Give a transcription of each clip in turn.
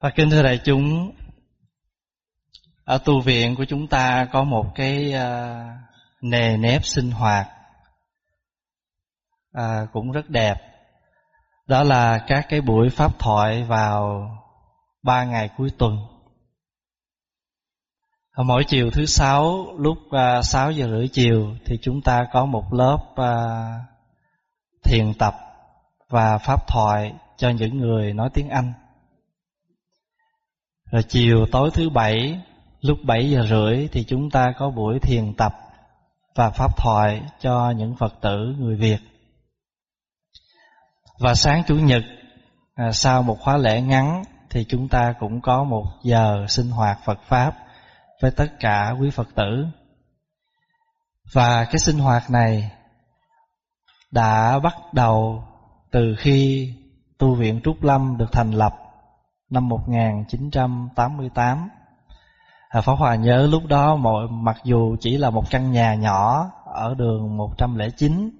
Và kính thưa đại chúng, ở tu viện của chúng ta có một cái uh, nề nếp sinh hoạt uh, cũng rất đẹp. Đó là các cái buổi pháp thoại vào ba ngày cuối tuần. Mỗi chiều thứ sáu lúc ờ, uh, 6 giờ rưỡi chiều thì chúng ta có một lớp uh, thiền tập và pháp thoại cho những người nói tiếng Anh. Rồi chiều tối thứ bảy lúc 7 giờ rưỡi thì chúng ta có buổi thiền tập và pháp thoại cho những Phật tử người Việt. Và sáng Chủ nhật à, sau một khóa lễ ngắn thì chúng ta cũng có một giờ sinh hoạt Phật Pháp với tất cả quý Phật tử. Và cái sinh hoạt này đã bắt đầu từ khi tu viện Trúc Lâm được thành lập năm 1988. À, Pháp Hòa nhớ lúc đó mọi mặc dù chỉ là một căn nhà nhỏ ở đường 109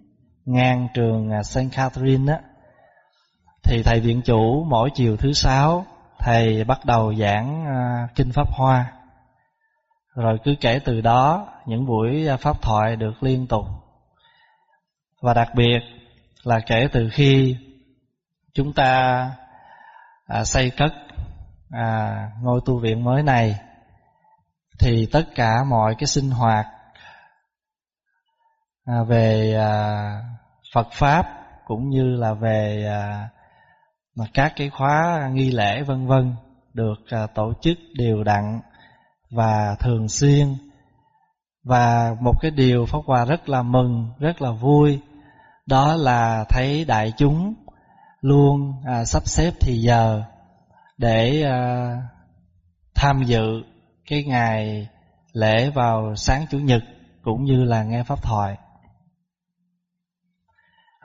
ngang trường St. Saint Catherine á thì thầy viện chủ mỗi chiều thứ sáu thầy bắt đầu giảng à, kinh pháp hoa. Rồi cứ kể từ đó những buổi à, pháp thoại được liên tục. Và đặc biệt là kể từ khi chúng ta à, xây cất à, ngôi tu viện mới này thì tất cả mọi cái sinh hoạt à, về à, Phật pháp cũng như là về à, các cái khóa nghi lễ vân vân được à, tổ chức đều đặn và thường xuyên. Và một cái điều Pháp Hòa rất là mừng, rất là vui đó là thấy đại chúng luôn à, sắp xếp thì giờ để à, tham dự cái ngày lễ vào sáng chủ nhật cũng như là nghe pháp thoại.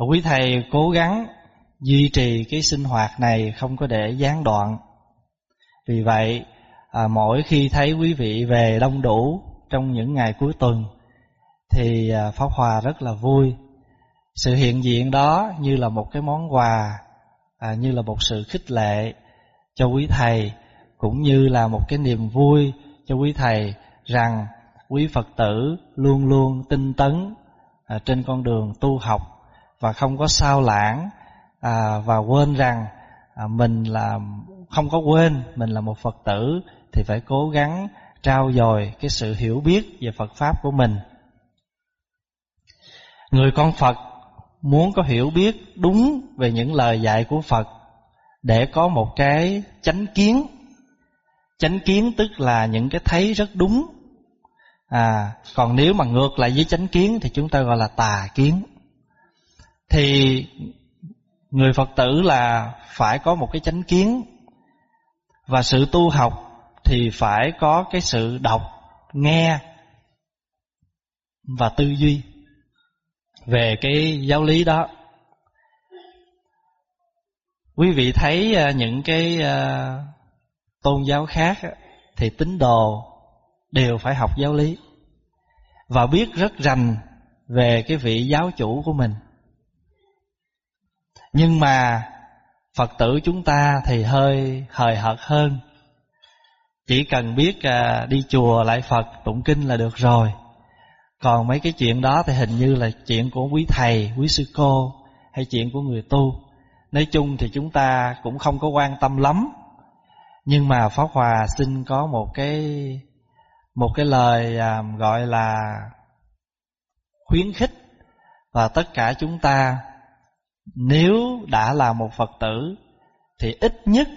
Quý thầy cố gắng duy trì cái sinh hoạt này không có để gián đoạn. Vì vậy, à, mỗi khi thấy quý vị về đông đủ trong những ngày cuối tuần thì à, Pháp Hòa rất là vui. Sự hiện diện đó như là một cái món quà, à, như là một sự khích lệ cho quý thầy cũng như là một cái niềm vui cho quý thầy rằng quý Phật tử luôn luôn tinh tấn à, trên con đường tu học và không có sao lãng à, và quên rằng à, mình là không có quên mình là một Phật tử thì phải cố gắng trao dồi cái sự hiểu biết về Phật pháp của mình. Người con Phật muốn có hiểu biết đúng về những lời dạy của Phật để có một cái chánh kiến. Chánh kiến tức là những cái thấy rất đúng. À còn nếu mà ngược lại với chánh kiến thì chúng ta gọi là tà kiến. Thì người phật tử là phải có một cái chánh kiến và sự tu học thì phải có cái sự đọc, nghe và tư duy về cái giáo lý đó. Quý vị thấy à, những cái à, tôn giáo khác thì tín đồ đều phải học giáo lý và biết rất rành về cái vị giáo chủ của mình. Nhưng mà phật tử chúng ta thì hơi hời hợt hơn. Chỉ cần biết à, đi chùa lại phật, tụng kinh là được rồi còn mấy cái chuyện đó thì hình như là chuyện của quý thầy, quý sư cô, hay chuyện của người tu. Nói chung thì chúng ta cũng không có quan tâm lắm. Nhưng mà pháp hòa xin có một cái một cái lời à, gọi là khuyến khích. Và tất cả chúng ta, nếu đã là một phật tử, thì ít nhất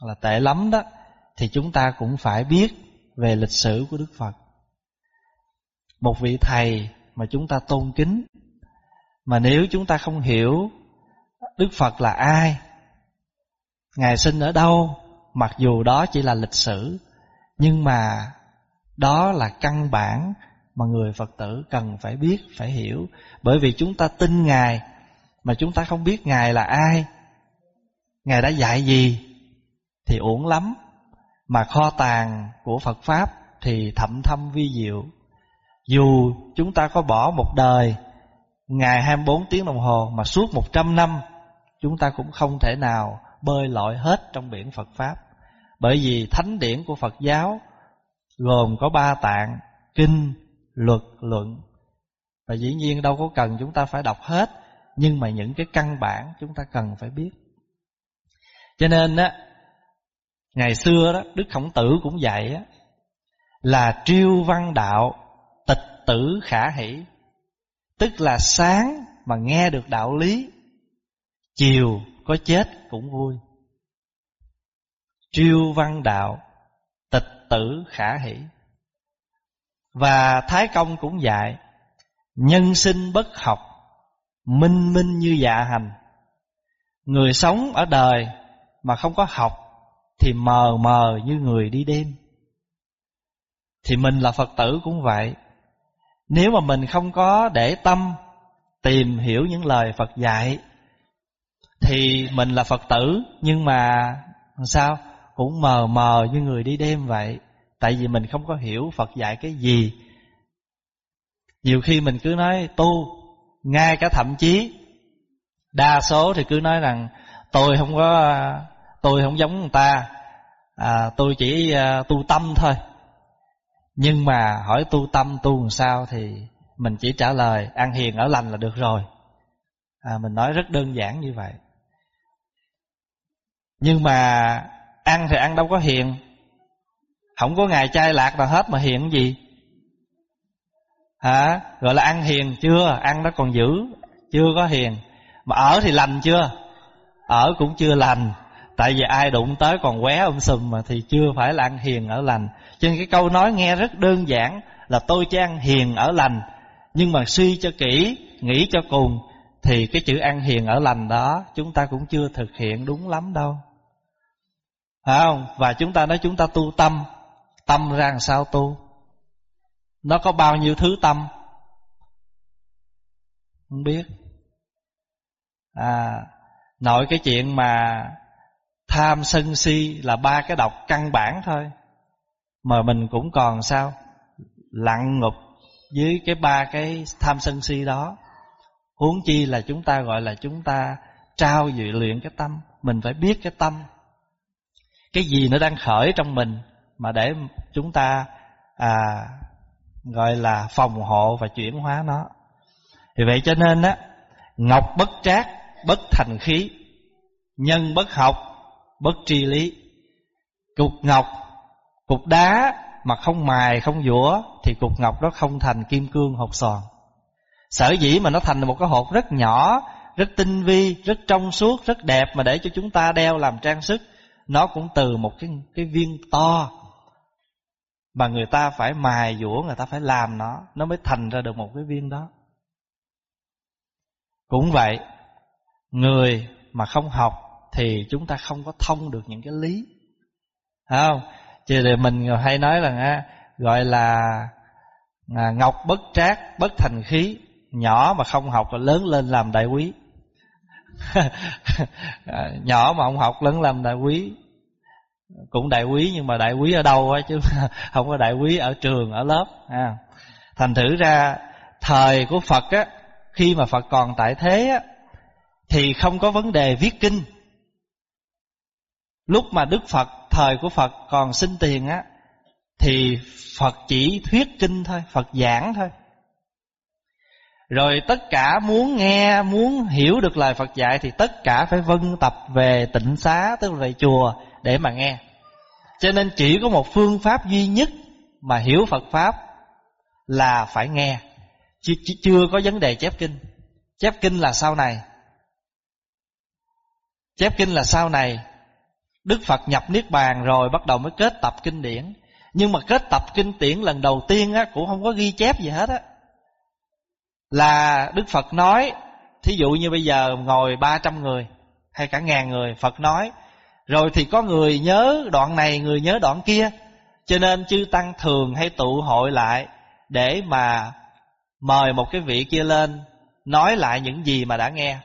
là tệ lắm đó, thì chúng ta cũng phải biết về lịch sử của đức phật một vị thầy mà chúng ta tôn kính. Mà nếu chúng ta không hiểu Đức Phật là ai, Ngài sinh ở đâu, Mặc dù đó chỉ là lịch sử, Nhưng mà Đó là căn bản Mà người Phật tử cần phải biết, Phải hiểu. Bởi vì chúng ta tin Ngài, Mà chúng ta không biết Ngài là ai, Ngài đã dạy gì Thì uổng lắm. Mà kho tàng của Phật Pháp Thì thậm thâm vi diệu. Dù chúng ta có bỏ một đời Ngày 24 tiếng đồng hồ Mà suốt 100 năm chúng ta cũng không thể nào bơi lội hết trong biển Phật Pháp. Bởi vì thánh điển của Phật giáo Gồm có ba tạng Kinh, luật, luận. Và dĩ nhiên đâu có cần chúng ta phải đọc hết Nhưng mà những cái căn bản chúng ta cần phải biết. Cho nên á Ngày xưa đó Đức Khổng Tử cũng dạy á Là triêu văn đạo tử khả hỷ. Tức là sáng mà nghe được đạo lý, Chiều có chết cũng vui. Triêu văn đạo, Tịch tử khả hỷ. Và Thái Công cũng dạy, Nhân sinh bất học, Minh minh như dạ hành. Người sống ở đời Mà không có học Thì mờ mờ như người đi đêm. Thì mình là Phật tử cũng vậy. Nếu mà mình không có để tâm Tìm hiểu những lời Phật dạy Thì mình là Phật tử Nhưng mà sao? Cũng mờ mờ như người đi đêm vậy. Tại vì mình không có hiểu Phật dạy cái gì. Nhiều khi mình cứ nói tu Ngay cả thậm chí Đa số thì cứ nói rằng Tôi không có Tôi không giống người ta. À, Tôi chỉ à, tu tâm thôi. Nhưng mà hỏi tu tâm tu làm sao Thì mình chỉ trả lời Ăn hiền ở lành là được rồi. À, Mình nói rất đơn giản như vậy. Nhưng mà Ăn thì ăn đâu có hiền. Không có ngày chay lạc nào hết mà hiền cái gì? Hả? Gọi là ăn hiền chưa? Ăn nó còn giữ Chưa có hiền. Mà ở thì lành chưa? Ở cũng chưa lành. Tại vì ai đụng tới còn qué um sùm mà Thì chưa phải là ăn hiền ở lành. Cho nên cái câu nói nghe rất đơn giản Là tôi chan hiền ở lành. Nhưng mà suy cho kỹ Nghĩ cho cùng Thì cái chữ ăn hiền ở lành đó Chúng ta cũng chưa thực hiện đúng lắm đâu. Phải không? Và chúng ta nói chúng ta tu tâm Tâm ra làm sao tu? Nó có bao nhiêu thứ tâm? Không biết. À, Nội cái chuyện mà Tham sân si là ba cái độc căn bản thôi. Mà mình cũng còn sao? Lặng ngục dưới cái ba cái tham sân si đó. Huống chi là chúng ta gọi là chúng ta Trao dự luyện cái tâm. Mình phải biết cái tâm. Cái gì nó đang khởi trong mình mà để chúng ta à, gọi là phòng hộ và chuyển hóa nó. Thì vậy cho nên á ngọc bất trác bất thành khí nhân bất học bất tri lý. Cục ngọc cục đá mà không mài, không dũa thì cục ngọc đó không thành kim cương hột sòn sở dĩ mà nó thành một cái hột rất nhỏ, rất tinh vi, rất trong suốt, rất đẹp mà để cho chúng ta đeo làm trang sức, nó cũng từ một cái cái viên to mà người ta phải mài dũa người ta phải làm nó nó mới thành ra được một cái viên đó. Cũng vậy, người mà không học thì chúng ta không có thông được những cái lý. Thấy không? Chứ thì mình hay nói là gọi là à, ngọc bất trác bất thành khí nhỏ mà không học là lớn lên làm đại quý. Nhỏ mà không học lớn làm đại quý. Cũng đại quý nhưng mà đại quý ở đâu á chứ không có đại quý ở trường ở lớp à. thành thử ra thời của phật á khi mà phật còn tại thế á thì không có vấn đề viết kinh lúc mà đức phật thời của phật còn sinh tiền á thì phật chỉ thuyết kinh thôi phật giảng thôi. Rồi tất cả muốn nghe, muốn hiểu được lời Phật dạy Thì tất cả phải vân tập về tịnh xá Tức là về chùa để mà nghe. Cho nên chỉ có một phương pháp duy nhất Mà hiểu Phật Pháp Là phải nghe. Chứ, Chưa có vấn đề chép kinh. Chép kinh là sau này. Chép kinh là sau này Đức Phật nhập Niết Bàn rồi Bắt đầu mới kết tập kinh điển. Nhưng mà kết tập kinh điển lần đầu tiên á, Cũng không có ghi chép gì hết á. Là Đức Phật nói, Thí dụ như bây giờ ngồi 300 người Hay cả ngàn người, Phật nói, Rồi thì có người nhớ đoạn này, Người nhớ đoạn kia. Cho nên chư Tăng thường hay tụ hội lại Để mà Mời một cái vị kia lên, Nói lại những gì mà đã nghe.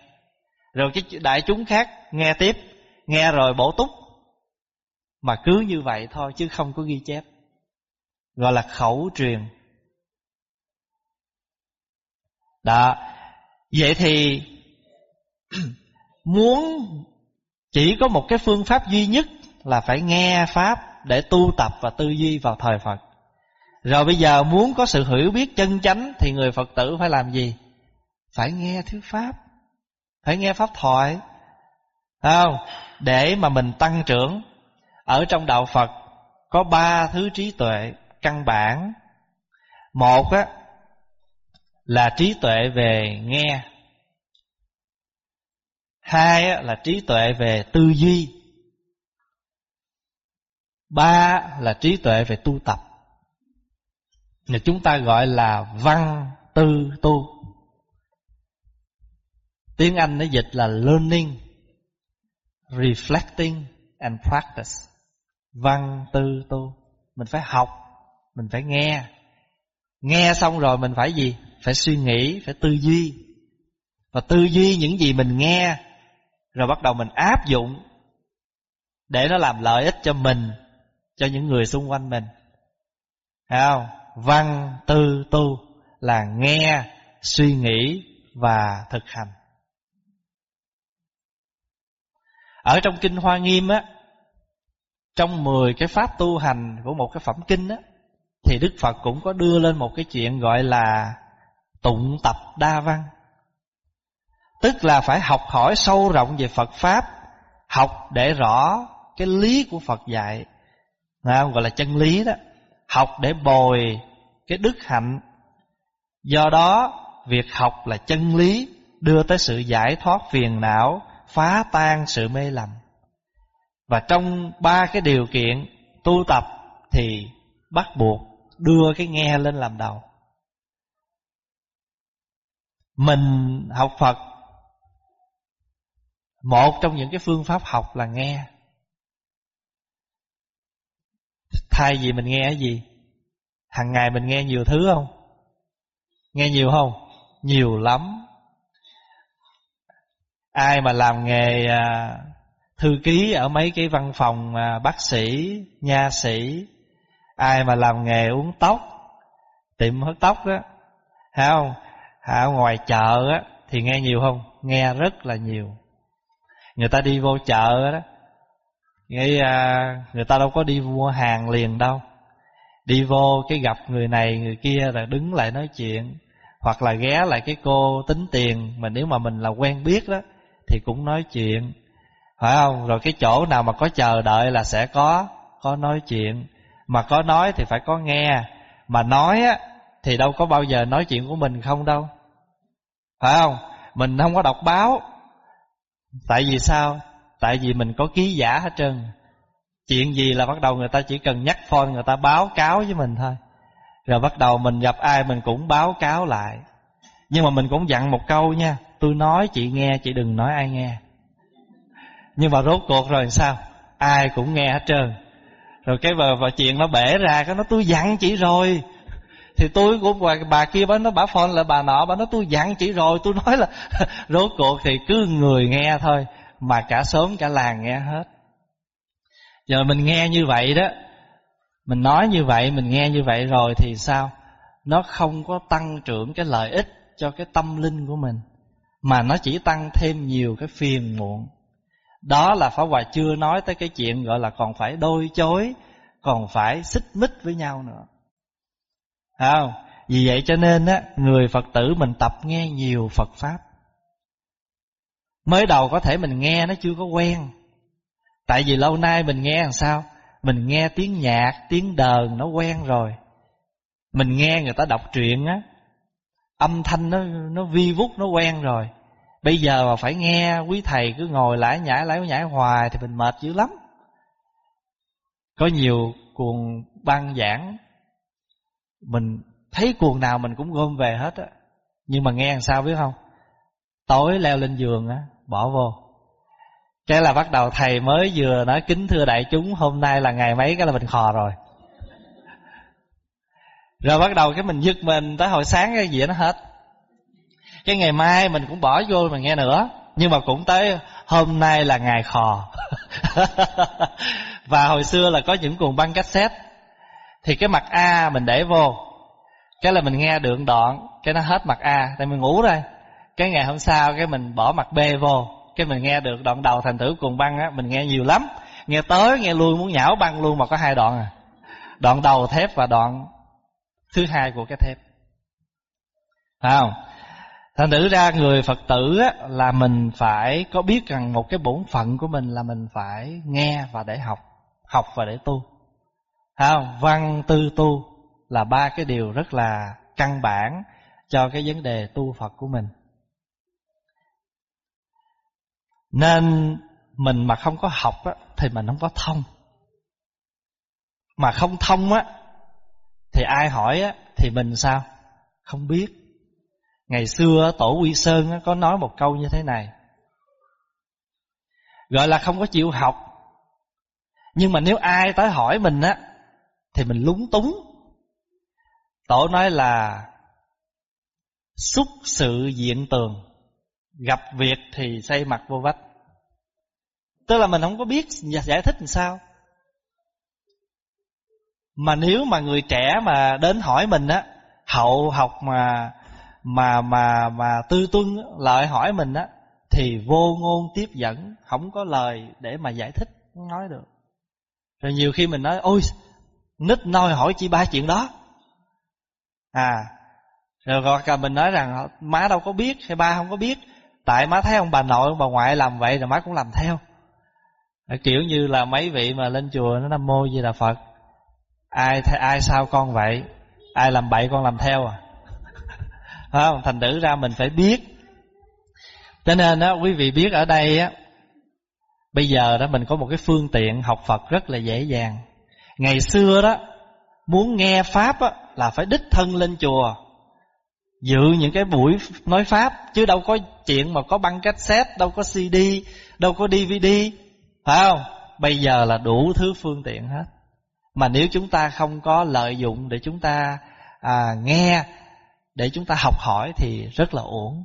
Rồi cái đại chúng khác Nghe tiếp, Nghe rồi bổ túc. Mà cứ như vậy thôi chứ không có ghi chép. Gọi là khẩu truyền. Đó. Vậy thì Muốn Chỉ có một cái phương pháp duy nhất Là phải nghe Pháp Để tu tập và tư duy vào thời Phật. Rồi bây giờ muốn có sự hiểu biết chân chánh Thì người Phật tử phải làm gì? Phải nghe thuyết Pháp. Phải nghe Pháp thoại. Không? Để mà mình tăng trưởng. Ở trong đạo Phật Có ba thứ trí tuệ căn bản. Một á là trí tuệ về nghe. Hai á là trí tuệ về tư duy. Ba là trí tuệ về tu tập. Mà chúng ta gọi là văn tư tu. Tiếng Anh nó dịch là learning, reflecting and practice. Văn tư tu. Mình phải học, mình phải nghe. Nghe xong rồi mình phải gì? Phải suy nghĩ, phải tư duy. Và tư duy những gì mình nghe rồi bắt đầu mình áp dụng để nó làm lợi ích cho mình cho những người xung quanh mình. Thấy không? Văn tư tu là nghe suy nghĩ và thực hành. Ở trong kinh hoa nghiêm á trong 10 cái pháp tu hành của một cái phẩm kinh á, thì đức phật cũng có đưa lên một cái chuyện gọi là tụng tập đa văn. Tức là phải học hỏi sâu rộng về Phật Pháp, Học để rõ cái lý của Phật dạy. Không? Gọi là chân lý đó. Học để bồi cái đức hạnh. Do đó, việc học là chân lý, Đưa tới sự giải thoát phiền não, Phá tan sự mê lầm. Và trong ba cái điều kiện tu tập Thì bắt buộc đưa cái nghe lên làm đầu. Mình học Phật, một trong những cái phương pháp học là nghe. Thay vì mình nghe cái gì? Hàng ngày mình nghe nhiều thứ không? Nghe nhiều không? Nhiều lắm. Ai mà làm nghề à, thư ký ở mấy cái văn phòng mà bác sĩ, nha sĩ Ai mà làm nghề uống tóc Tiệm hớt tóc đó Thấy không? Hả ngoài chợ á Thì nghe nhiều không? Nghe rất là nhiều. Người ta đi vô chợ đó nghe à, người ta đâu có đi mua hàng liền đâu. Đi vô cái gặp người này người kia là đứng lại nói chuyện hoặc là ghé lại cái cô tính tiền mà nếu mà mình là quen biết đó thì cũng nói chuyện phải không? Rồi cái chỗ nào mà có chờ đợi là sẽ có có nói chuyện. Mà có nói thì phải có nghe. Mà nói á, thì đâu có bao giờ nói chuyện của mình không đâu. Phải không? Mình không có đọc báo. Tại vì sao? Tại vì mình có ký giả hết trơn. Chuyện gì là bắt đầu người ta chỉ cần nhắc phone, Người ta báo cáo với mình thôi. Rồi bắt đầu mình gặp ai mình cũng báo cáo lại. Nhưng mà mình cũng dặn một câu nha, Tôi nói, chị nghe, chị đừng nói ai nghe. Nhưng mà rốt cuộc rồi sao? Ai cũng nghe hết trơn. Rồi cái và, và chuyện nó bể ra Cái nó tôi dặn chị rồi. Thì tôi cũng bà, bà kia bà nó bà phone là bà nọ bà nói tôi dặn chị rồi. Tôi nói là rốt cuộc thì cứ người nghe thôi mà cả sớm cả làng nghe hết. Giờ mình nghe như vậy đó mình nói như vậy mình nghe như vậy rồi thì sao? Nó không có tăng trưởng cái lợi ích cho cái tâm linh của mình mà nó chỉ tăng thêm nhiều cái phiền muộn đó là Pháp Hòa chưa nói tới cái chuyện gọi là còn phải đôi chối Còn phải xích mích với nhau nữa không? Vì vậy cho nên á người Phật tử mình tập nghe nhiều Phật pháp. Mới đầu có thể mình nghe nó chưa có quen. Tại vì lâu nay mình nghe làm sao? Mình nghe tiếng nhạc, tiếng đờn nó quen rồi. Mình nghe người ta đọc truyện á, âm thanh nó nó vi vút nó quen rồi. Bây giờ mà phải nghe quý thầy cứ ngồi lải nhải lải nhải hoài thì mình mệt dữ lắm. Có nhiều cuồng băng giảng, mình thấy cuồng nào mình cũng gom về hết á. Nhưng mà nghe làm sao biết không? Tối leo lên giường á, Bỏ vô. Cái là bắt đầu thầy mới vừa nói, kính thưa đại chúng, Hôm nay là ngày mấy? Cái là mình khò rồi. Rồi bắt đầu cái mình giật mình Tới hồi sáng cái gì nó hết. Cái ngày mai mình cũng bỏ vô mình nghe nữa. Nhưng mà cũng tới Hôm nay là ngày khò. Và hồi xưa là có những cuồng băng cassette. Thì cái mặt A mình để vô. Cái là mình nghe được đoạn, Cái nó hết mặt A. Tại mình ngủ rồi Cái ngày hôm sau cái mình bỏ mặt B vô. Cái mình nghe được đoạn đầu thành thử cuồng băng á, mình nghe nhiều lắm. Nghe tới, nghe lui, muốn nhảo băng luôn mà có hai đoạn à. Đoạn đầu thép và đoạn thứ hai của cái thép. Phải không? Thành thử ra người phật tử á, là mình phải có biết rằng một cái bổn phận của mình là mình phải nghe và để học học và để tu. Phải không văn tư tu là ba cái điều rất là căn bản cho cái vấn đề tu phật của mình. Nên mình mà không có học á, thì mình không có thông. Mà không thông á thì ai hỏi á thì mình sao? Không biết ngày xưa tổ quy sơn có nói một câu như thế này. Gọi là không có chịu học. Nhưng mà nếu ai tới hỏi mình á, thì mình lúng túng. Tổ nói là xúc sự diện tường, gặp việc thì xây mặt vô vách. Tức là mình không có biết giải thích làm sao. Mà nếu mà người trẻ mà đến hỏi mình á, hậu học mà mà mà mà tư tuân lại hỏi mình á, thì vô ngôn tiếp dẫn, không có lời để mà giải thích, không nói được. Rồi nhiều khi mình nói, ôi, nít nôi hỏi chỉ ba chuyện đó. À rồi hoặc là mình nói rằng, má đâu có biết, hay ba không có biết, tại má thấy ông bà nội, ông bà ngoại làm vậy rồi má cũng làm theo. Kiểu như là mấy vị mà lên chùa nó nam mô gì là phật, ai ai sao con vậy? Ai làm bậy con làm theo à? Không? Thành thử ra mình phải biết. Cho nên á quý vị biết ở đây á bây giờ đó mình có một cái phương tiện học phật rất là dễ dàng. Ngày xưa đó muốn nghe pháp á là phải đích thân lên chùa dự những cái buổi nói pháp chứ đâu có chuyện mà có băng cassette đâu có cd đâu có dvd phải không? Bây giờ là đủ thứ phương tiện hết. Mà nếu chúng ta không có lợi dụng để chúng ta à, nghe để chúng ta học hỏi thì rất là uổng.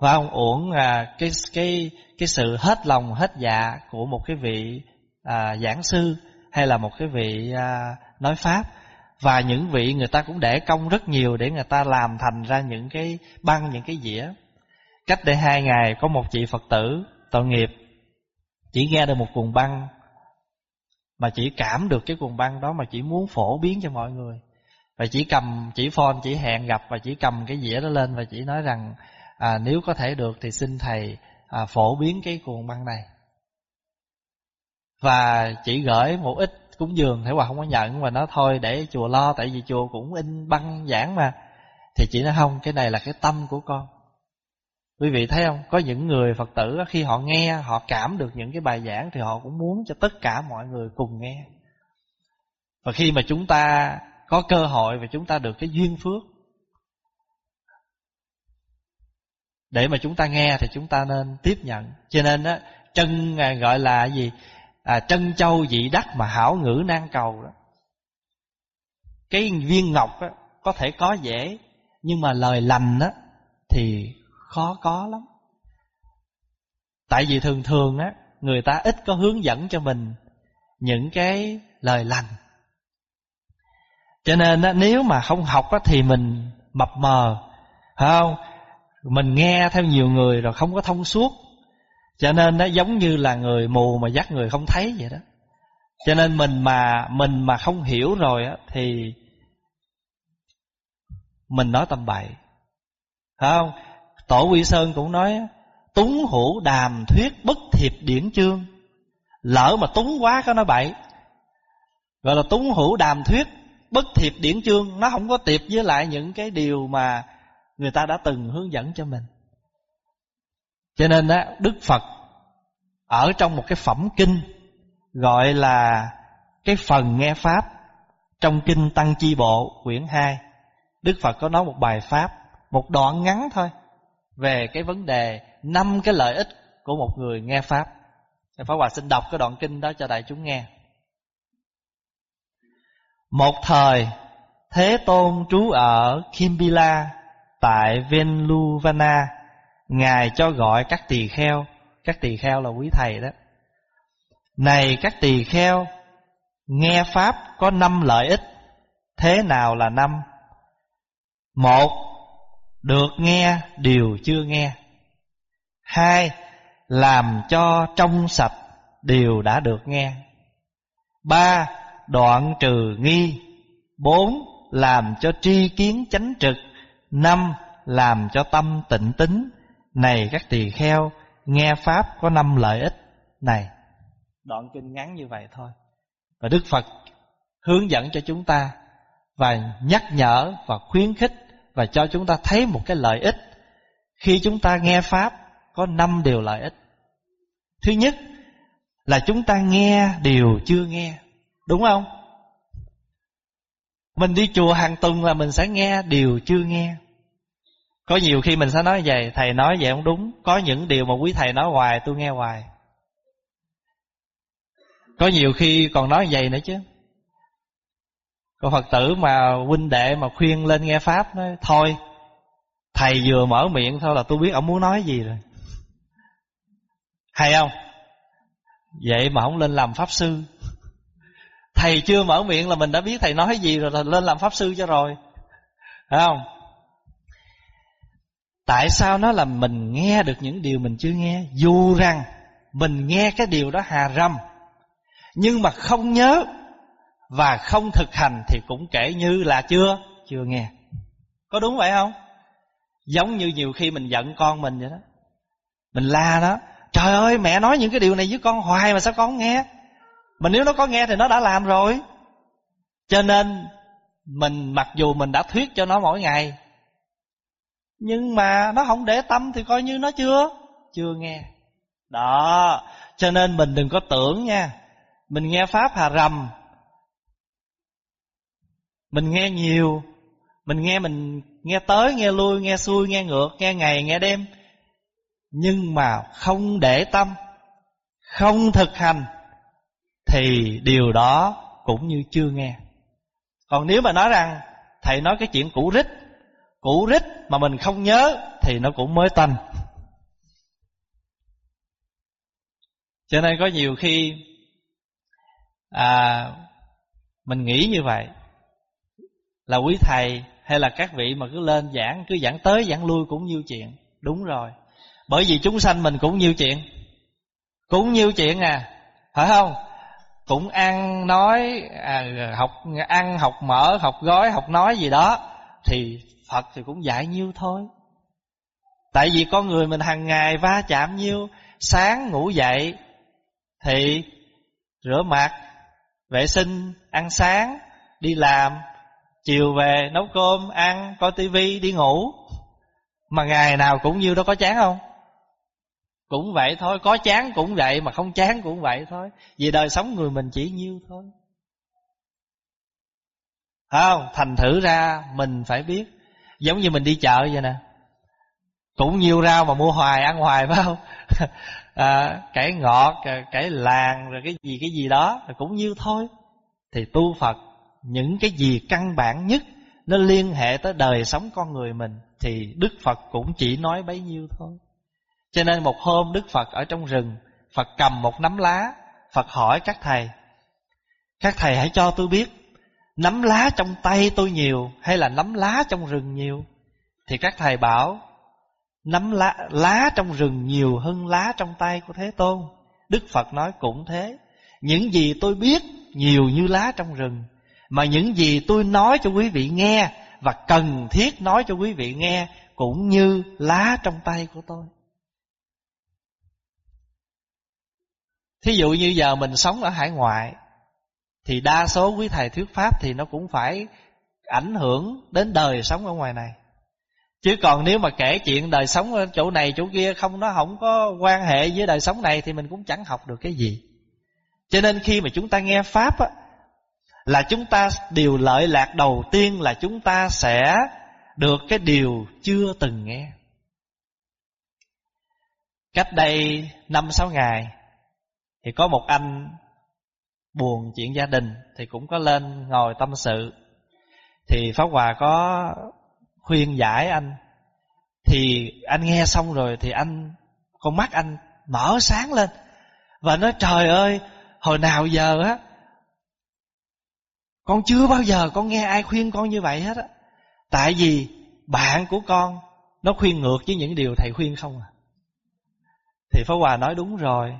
Và ông uổng à, cái cái cái sự hết lòng hết dạ của một cái vị à, giảng sư hay là một cái vị à, nói pháp. Và những vị người ta cũng để công rất nhiều để người ta làm thành ra những cái băng những cái dĩa. Cách đây hai ngày có một chị phật tử tội nghiệp chỉ nghe được một cuồng băng mà chỉ cảm được cái cuồng băng đó mà chỉ muốn phổ biến cho mọi người và chỉ cầm chỉ phone chỉ hẹn gặp và chỉ cầm cái dĩa đó lên và chỉ nói rằng à, nếu có thể được thì xin thầy à, phổ biến cái cuồng băng này. Và chỉ gửi một ít cúng dường thể Hòa không có nhận Và nó thôi để chùa lo Tại vì chùa cũng in băng giảng mà. Thì chị nói không Cái này là cái tâm của con. Quý vị thấy không? Có những người Phật tử khi họ nghe Họ cảm được những cái bài giảng Thì họ cũng muốn cho tất cả mọi người cùng nghe. Và khi mà chúng ta có cơ hội và chúng ta được cái duyên phước. Để mà chúng ta nghe Thì chúng ta nên tiếp nhận. Cho nên á Chân à, gọi là gì? À, Trân châu dị đắc mà hảo ngữ nan cầu đó. Cái viên ngọc á, có thể có dễ Nhưng mà lời lành á Thì khó có lắm. Tại vì thường thường á Người ta ít có hướng dẫn cho mình Những cái lời lành. Cho nên nếu mà không học thì mình mập mờ không? Mình nghe theo nhiều người rồi không có thông suốt. Cho nên nó giống như là người mù mà dắt người không thấy vậy đó. Cho nên mình mà mình mà không hiểu rồi á, thì mình nói tầm bậy, phải không? Tổ quy sơn cũng nói túng hữu đàm thuyết bất thiệp điển chương. Lỡ mà túng quá có nói bậy. Gọi là túng hữu đàm thuyết bất thiệp điển chương nó không có tiệp với lại những cái điều mà người ta đã từng hướng dẫn cho mình cho nên á Đức Phật ở trong một cái phẩm kinh gọi là cái phần nghe pháp trong kinh Tăng Chi Bộ quyển 2. Đức Phật có nói một bài pháp, một đoạn ngắn thôi về cái vấn đề năm cái lợi ích của một người nghe pháp. Pháp Hòa xin đọc cái đoạn kinh đó cho đại chúng nghe. Một thời Thế Tôn trú ở Kimbila tại Venluvana Ngài cho gọi các tỳ kheo Các tỳ kheo là quý thầy đó Này các tỳ kheo Nghe Pháp có năm lợi ích Thế nào là năm? Một Được nghe điều chưa nghe Hai làm cho trong sạch điều đã được nghe. Ba, đoạn trừ nghi. Bốn, làm cho tri kiến chánh trực. Năm, làm cho tâm tịnh tính. Này các tỳ kheo, nghe Pháp có năm lợi ích này. Đoạn kinh ngắn như vậy thôi. Và Đức Phật hướng dẫn cho chúng ta và nhắc nhở và khuyến khích và cho chúng ta thấy một cái lợi ích khi chúng ta nghe pháp có năm điều lợi ích. Thứ nhất là chúng ta nghe điều chưa nghe, đúng không? Mình đi chùa hàng tuần là mình sẽ nghe điều chưa nghe. Có nhiều khi mình sẽ nói vậy, thầy nói vậy không đúng. Có những điều mà quý thầy nói hoài tôi nghe hoài. Có nhiều khi còn nói vậy nữa chứ. Có Phật tử mà huynh đệ mà khuyên lên nghe Pháp nói Thôi Thầy vừa mở miệng thôi là tôi biết ông muốn nói gì rồi Hay không Vậy mà không lên làm Pháp Sư Thầy chưa mở miệng là mình đã biết thầy nói gì rồi là lên làm Pháp Sư cho rồi. Phải không? Tại sao nó là mình nghe được những điều mình chưa nghe? Dù rằng mình nghe cái điều đó hà râm, Nhưng mà không nhớ Và không thực hành Thì cũng kể như là chưa Chưa nghe. Có đúng vậy không? Giống như nhiều khi mình giận con mình vậy đó. Mình la nó Trời ơi, mẹ nói những cái điều này với con hoài mà sao con không nghe? Mà nếu nó có nghe thì nó đã làm rồi. Cho nên Mình mặc dù mình đã thuyết cho nó mỗi ngày Nhưng mà nó không để tâm thì coi như nó chưa Chưa nghe. Đó Cho nên mình đừng có tưởng nha. Mình nghe Pháp hà rầm. Mình nghe nhiều. Mình nghe mình nghe tới, nghe lui, nghe xuôi, nghe ngược, nghe ngày, nghe đêm. Nhưng mà không để tâm. Không thực hành. Thì điều đó cũng như chưa nghe. Còn nếu mà nói rằng Thầy nói cái chuyện cũ rích Cũ rích mà mình không nhớ Thì nó cũng mới tanh. Cho nên có nhiều khi à, Mình nghĩ như vậy. Là quý thầy hay là các vị mà cứ lên giảng cứ giảng tới giảng lui cũng nhiêu chuyện. Đúng rồi. Bởi vì chúng sanh mình cũng nhiêu chuyện. Cũng nhiêu chuyện à. Phải không? Cũng ăn nói à, học ăn học mở học gói học nói gì đó thì phật thì cũng dạy nhiêu thôi tại vì con người mình hàng ngày va chạm nhiêu sáng ngủ dậy thì rửa mặt vệ sinh ăn sáng đi làm Chiều về nấu cơm, ăn, coi tivi, đi ngủ Mà ngày nào cũng nhiêu đó có chán không? Cũng vậy thôi, có chán cũng vậy Mà không chán cũng vậy thôi. Vì đời sống người mình chỉ nhiêu thôi. Không? Thành thử ra mình phải biết. Giống như mình đi chợ vậy nè. Cũng nhiều rau mà mua hoài ăn hoài phải không? À, Cải ngọt, cải làng Rồi cái gì cái gì đó Cũng nhiêu thôi. Thì tu Phật những cái gì căn bản nhất nó liên hệ tới đời sống con người mình thì Đức Phật cũng chỉ nói bấy nhiêu thôi. Cho nên một hôm Đức Phật ở trong rừng, Phật cầm một nắm lá, Phật hỏi các thầy: "Các thầy hãy cho tôi biết, nắm lá trong tay tôi nhiều hay là nắm lá trong rừng nhiều?" Thì các thầy bảo: "Nắm lá lá trong rừng nhiều hơn lá trong tay của Thế Tôn." Đức Phật nói cũng thế, những gì tôi biết nhiều như lá trong rừng mà những gì tôi nói cho quý vị nghe Và cần thiết nói cho quý vị nghe Cũng như lá trong tay của tôi Thí dụ như giờ mình sống ở hải ngoại Thì đa số quý thầy thuyết pháp Thì nó cũng phải ảnh hưởng đến đời sống ở ngoài này Chứ còn nếu mà kể chuyện đời sống ở chỗ này chỗ kia Không nó không có quan hệ với đời sống này Thì mình cũng chẳng học được cái gì Cho nên khi mà chúng ta nghe Pháp á, là chúng ta điều lợi lạc đầu tiên là chúng ta sẽ được cái điều chưa từng nghe. Cách đây năm sáu ngày thì có một anh buồn chuyện gia đình thì cũng có lên ngồi tâm sự. Thì Pháp Hòa có khuyên giải anh. Thì anh nghe xong rồi thì anh, con mắt anh mở sáng lên và nói, trời ơi, hồi nào giờ á, con chưa bao giờ con nghe ai khuyên con như vậy hết á. Tại vì bạn của con, Nó khuyên ngược với những điều thầy khuyên không à. Thì Pháp Hòa nói, đúng rồi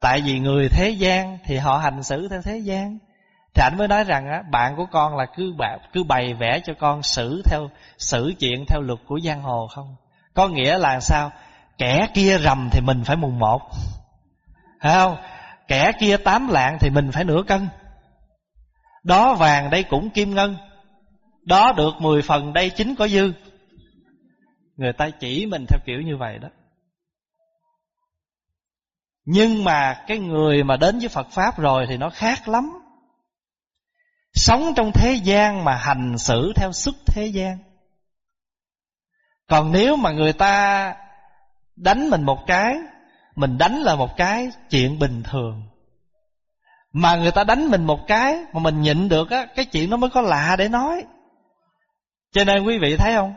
Tại vì người thế gian Thì họ hành xử theo thế gian. Thì ảnh mới nói rằng á, bạn của con là cứ bày, cứ bày vẽ cho con xử theo xử chuyện theo luật của giang hồ không? Có nghĩa là sao? Kẻ kia rầm thì mình phải mùng một. Phải không? Kẻ kia tám lạng thì mình phải nửa cân. Đó vàng đây cũng kim ngân. Đó được mười phần đây chính có dư. Người ta chỉ mình theo kiểu như vậy đó. Nhưng mà cái người mà đến với Phật Pháp rồi thì nó khác lắm. Sống trong thế gian mà hành xử theo sức thế gian. Còn nếu mà người ta đánh mình một cái, Mình đánh là một cái chuyện bình thường. Mà người ta đánh mình một cái Mà mình nhịn được á, Cái chuyện nó mới có lạ để nói. Cho nên quý vị thấy không?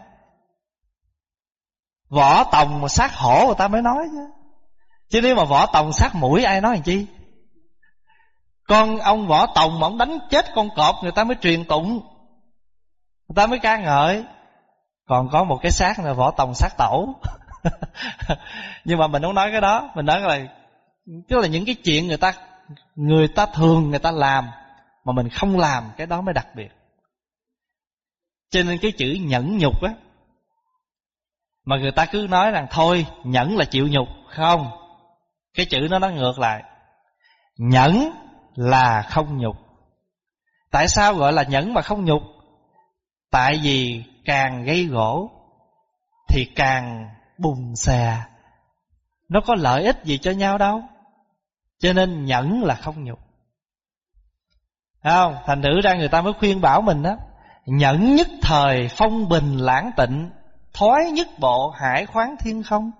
Võ tòng mà sát hổ người ta mới nói chứ. Chứ nếu mà võ tòng sát mũi, ai nói làm chi? Con ông võ tòng mà ông đánh chết con cọp, Người ta mới truyền tụng. Người ta mới ca ngợi. Còn có một cái xác là võ tòng sát tẩu. Nhưng mà mình không nói cái đó. Mình nói là, Tức là những cái chuyện người ta Người ta thường người ta làm, Mà mình không làm, cái đó mới đặc biệt. Cho nên cái chữ nhẫn nhục á, mà người ta cứ nói rằng, thôi, nhẫn là chịu nhục. Không. Cái chữ nó nó ngược lại. Nhẫn là không nhục. Tại sao gọi là nhẫn mà không nhục? Tại vì càng gây gỗ Thì càng bùng xè. Nó có lợi ích gì cho nhau đâu. Cho nên nhẫn là không nhục. Không? Thành thử ra người ta mới khuyên bảo mình đó Nhẫn nhất thời phong bình lãng tịnh Thói nhất bộ, hải khoáng thiên không?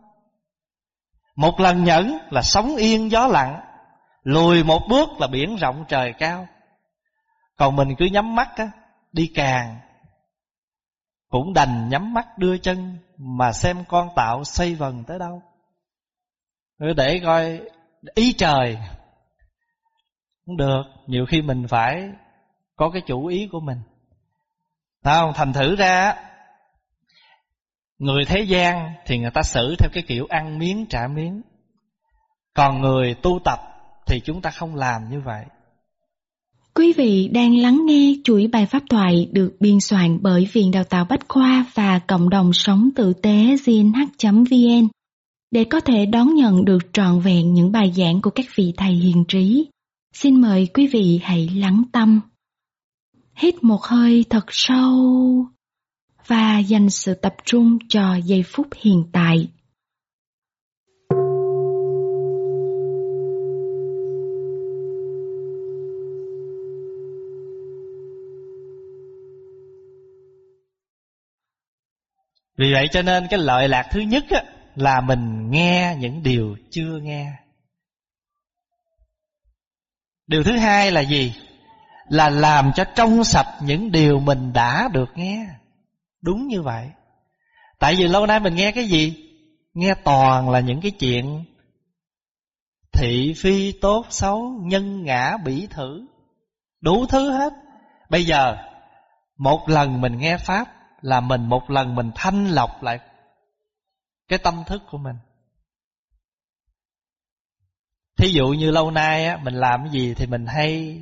Một lần nhẫn là sóng yên gió lặng, Lùi một bước là biển rộng trời cao. Còn mình cứ nhắm mắt á, Đi càng. Cũng đành nhắm mắt đưa chân Mà xem con tạo xây vần tới đâu. Để coi ý trời cũng được, Nhiều khi mình phải Có cái chủ ý của mình. Không? Thành thử ra Người thế gian thì người ta xử theo cái kiểu ăn miếng, trả miếng Còn người tu tập thì chúng ta không làm như vậy Quý vị đang lắng nghe chuỗi bài pháp thoại được biên soạn bởi Viện Đào tạo Bách Khoa và Cộng đồng Sống Tử tế gnh.vn để có thể đón nhận được trọn vẹn những bài giảng của các vị thầy hiền trí. Xin mời quý vị hãy lắng tâm. Hít một hơi thật sâu và dành sự tập trung cho giây phút hiện tại. Vì vậy cho nên cái lợi lạc thứ nhất á, là mình nghe những điều chưa nghe. Điều thứ hai là gì? Là làm cho trong sạch những điều mình đã được nghe. Đúng như vậy. Tại vì lâu nay mình nghe cái gì? Nghe toàn là những cái chuyện Thị phi tốt xấu Nhân ngã bỉ thử. Đủ thứ hết. Bây giờ Một lần mình nghe Pháp Là mình một lần mình thanh lọc lại Cái tâm thức của mình. Thí dụ như lâu nay á, mình làm cái gì thì mình hay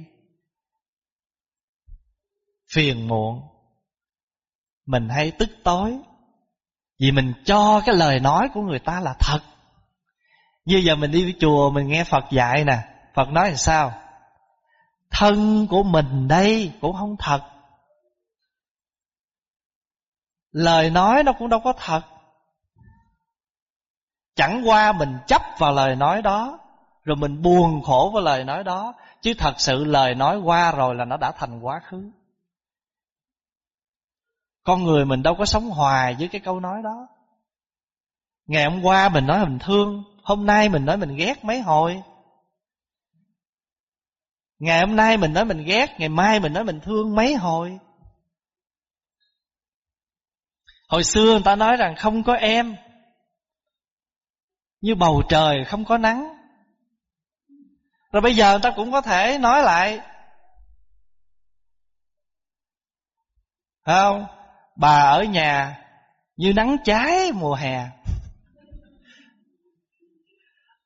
phiền muộn mình hay tức tối. Vì mình cho cái lời nói của người ta là thật. Như giờ mình đi chùa, mình nghe Phật dạy nè. Phật nói là sao? Thân của mình đây cũng không thật. Lời nói nó cũng đâu có thật. Chẳng qua mình chấp vào lời nói đó, Rồi mình buồn khổ với lời nói đó, Chứ thật sự lời nói qua rồi là nó đã thành quá khứ con người mình đâu có sống hoài với cái câu nói đó. Ngày hôm qua mình nói mình thương, Hôm nay mình nói mình ghét mấy hồi. Ngày hôm nay mình nói mình ghét, Ngày mai mình nói mình thương mấy hồi. Hồi xưa người ta nói rằng không có em, Như bầu trời không có nắng. Rồi bây giờ người ta cũng có thể nói lại. Không? Bà ở nhà như nắng cháy mùa hè.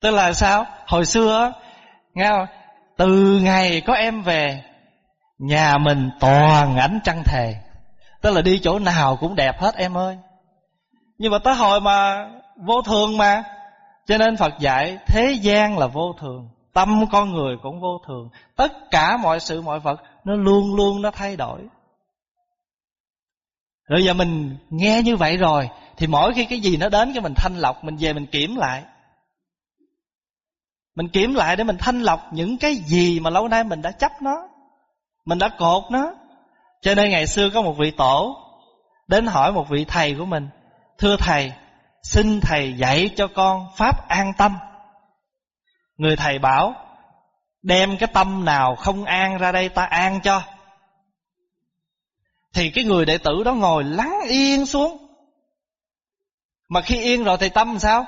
Tức là sao? Hồi xưa nghe không? Từ ngày có em về, Nhà mình toàn ánh trăng thề. Tức là đi chỗ nào cũng đẹp hết em ơi. Nhưng mà tới hồi mà Vô thường mà, Cho nên Phật dạy Thế gian là vô thường, Tâm con người cũng vô thường. Tất cả mọi sự, mọi vật Nó luôn luôn nó thay đổi. Rồi giờ mình nghe như vậy rồi, Thì mỗi khi cái gì nó đến cho mình thanh lọc, Mình về mình kiểm lại. Mình kiểm lại để mình thanh lọc Những cái gì mà lâu nay mình đã chấp nó, Mình đã cột nó. Cho nên ngày xưa có một vị tổ Đến hỏi một vị thầy của mình, Thưa thầy, Xin thầy dạy cho con Pháp an tâm. Người thầy bảo, Đem cái tâm nào không an ra đây ta an cho. Thì cái người đệ tử đó ngồi lắng yên xuống. Mà khi yên rồi thì tâm sao?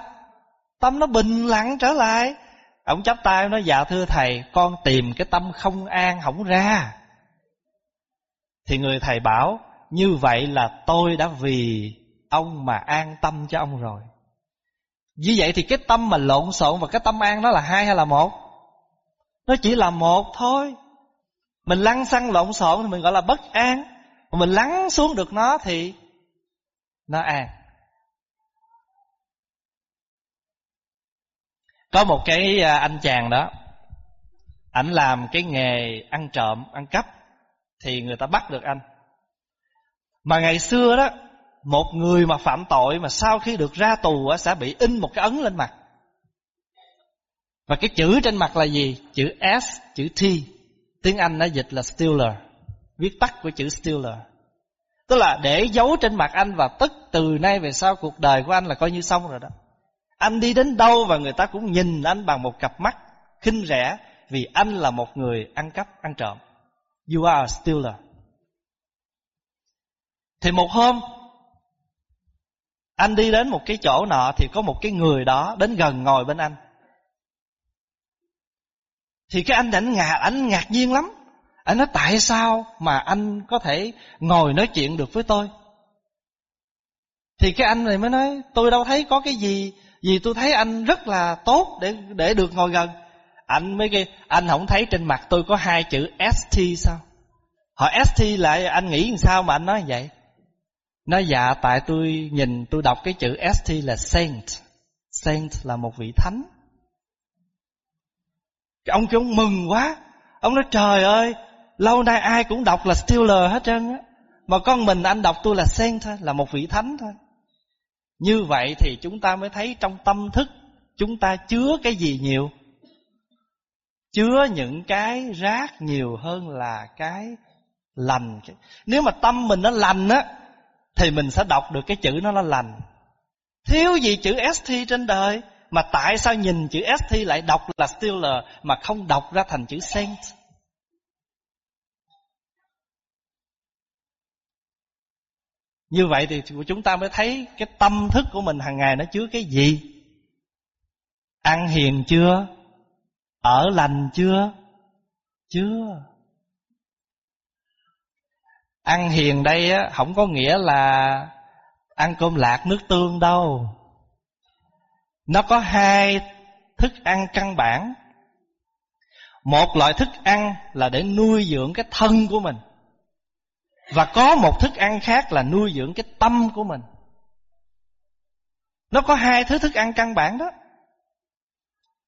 Tâm nó bình lặng trở lại. Ông chắp tay nói dạ thưa thầy, Con tìm cái tâm không an không ra. Thì người thầy bảo, Như vậy là tôi đã vì ông mà an tâm cho ông rồi. Như vậy thì cái tâm mà lộn xộn Và cái tâm an nó là hai hay là một? Nó chỉ là một thôi. Mình lăn xăng lộn xộn Thì mình gọi là bất an. Mà mình lắng xuống được nó thì Nó an. Có một cái à, anh chàng đó Ảnh làm cái nghề ăn trộm, ăn cắp Thì người ta bắt được anh. Mà ngày xưa đó Một người mà phạm tội Mà sau khi được ra tù Sẽ bị in một cái ấn lên mặt. Và cái chữ trên mặt là gì? Chữ S, chữ T. Tiếng Anh nó dịch là stealer. Viết tắt của chữ Steeler, Tức là để giấu trên mặt anh Và tức từ nay về sau cuộc đời của anh là coi như xong rồi đó anh đi đến đâu và người ta cũng nhìn anh bằng một cặp mắt khinh rẻ vì anh là một người ăn cắp, ăn trộm. You are a stealer. Thì một hôm anh đi đến một cái chỗ nọ thì có một cái người đó đến gần ngồi bên anh. Thì cái anh ảnh ngạc, anh ngạc nhiên lắm. Anh nói, tại sao mà anh có thể ngồi nói chuyện được với tôi? Thì cái anh này mới nói, tôi đâu thấy có cái gì, vì tôi thấy anh rất là tốt để để được ngồi gần. Anh mới kêu, Anh không thấy trên mặt tôi có hai chữ ST sao? Hỏi ST lại, anh nghĩ làm sao mà anh nói vậy? Nói dạ tại tôi nhìn tôi đọc cái chữ ST là Saint. Saint là một vị thánh. Ông kêu ông mừng quá. Ông nói, trời ơi Lâu nay ai cũng đọc là Steeler hết trơn á. Mà con mình anh đọc tôi là Saint thôi, Là một vị thánh thôi. Như vậy thì chúng ta mới thấy trong tâm thức, Chúng ta chứa cái gì nhiều? Chứa những cái rác nhiều hơn là cái lành. Nếu mà tâm mình nó lành á, Thì mình sẽ đọc được cái chữ nó là lành. Thiếu gì chữ ST trên đời, Mà tại sao nhìn chữ ST lại đọc là Steeler Mà không đọc ra thành chữ Saint? Như vậy thì chúng ta mới thấy cái tâm thức của mình hàng ngày nó chứa cái gì? Ăn hiền chưa? Ở lành chưa? Chưa. Ăn hiền đây á, không có nghĩa là ăn cơm lạc nước tương đâu. Nó có hai thức ăn căn bản. Một loại thức ăn là để nuôi dưỡng cái thân của mình. Và có một thức ăn khác là nuôi dưỡng cái tâm của mình. Nó có hai thứ thức ăn căn bản đó.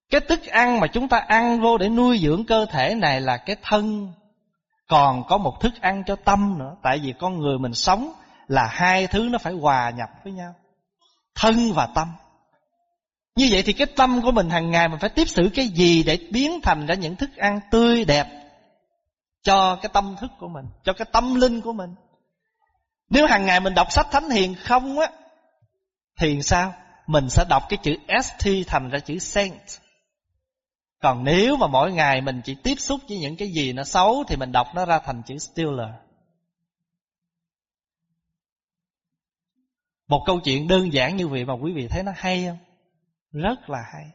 Cái thức ăn mà chúng ta ăn vô để nuôi dưỡng cơ thể này là cái thân. Còn có một thức ăn cho tâm nữa. Tại vì con người mình sống là hai thứ nó phải hòa nhập với nhau. Thân và tâm. Như vậy thì cái tâm của mình hàng ngày mình phải tiếp xử cái gì để biến thành ra những thức ăn tươi đẹp cho cái tâm thức của mình, cho cái tâm linh của mình. Nếu hàng ngày mình đọc sách thánh hiền không á thì sao? Mình sẽ đọc cái chữ ST thành ra chữ saint. Còn nếu mà mỗi ngày mình chỉ tiếp xúc với những cái gì nó xấu thì mình đọc nó ra thành chữ stealer. Một câu chuyện đơn giản như vậy mà quý vị thấy nó hay không? Rất là hay.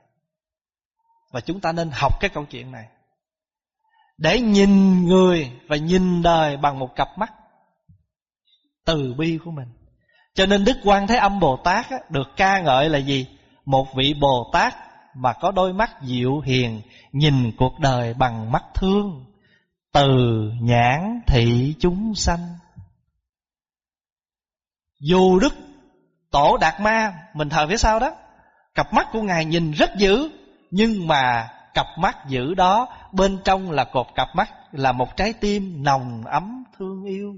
Và chúng ta nên học cái câu chuyện này để nhìn người và nhìn đời bằng một cặp mắt từ bi của mình. Cho nên Đức Quan Thế Âm Bồ Tát á, được ca ngợi là gì? Một vị Bồ Tát Mà có đôi mắt dịu hiền Nhìn cuộc đời bằng mắt thương Từ nhãn thị chúng sanh Dù Đức Tổ Đạt Ma Mình thờ phía sau đó Cặp mắt của Ngài nhìn rất dữ Nhưng mà cặp mắt dữ đó, Bên trong là cột cặp mắt, Là một trái tim nồng ấm thương yêu.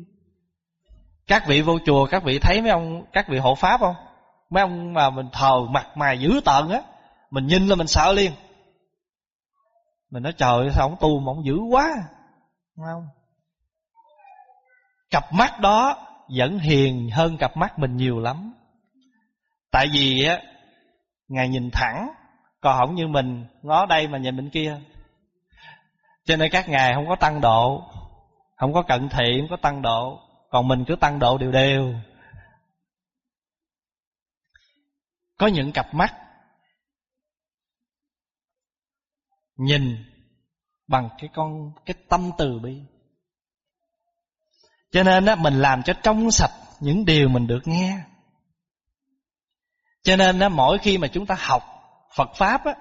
Các vị vô chùa, Các vị thấy mấy ông, Các vị hộ pháp không? Mấy ông mà mình thờ mặt mày dữ tợn á, Mình nhìn là mình sợ liền. Mình nói, trời sao ông tu mà ông dữ quá. Đúng không? Cặp mắt đó Vẫn hiền hơn cặp mắt mình nhiều lắm. Tại vì á, Ngài nhìn thẳng còn không như mình Ngó đây mà nhìn bên kia. Cho nên các ngài không có tăng độ Không có cận thị Không có tăng độ. Còn mình cứ tăng độ đều đều. Có những cặp mắt Nhìn Bằng cái con Cái tâm từ bi. Cho nên á, mình làm cho trong sạch Những điều mình được nghe. Cho nên á, mỗi khi mà chúng ta học Phật Pháp á,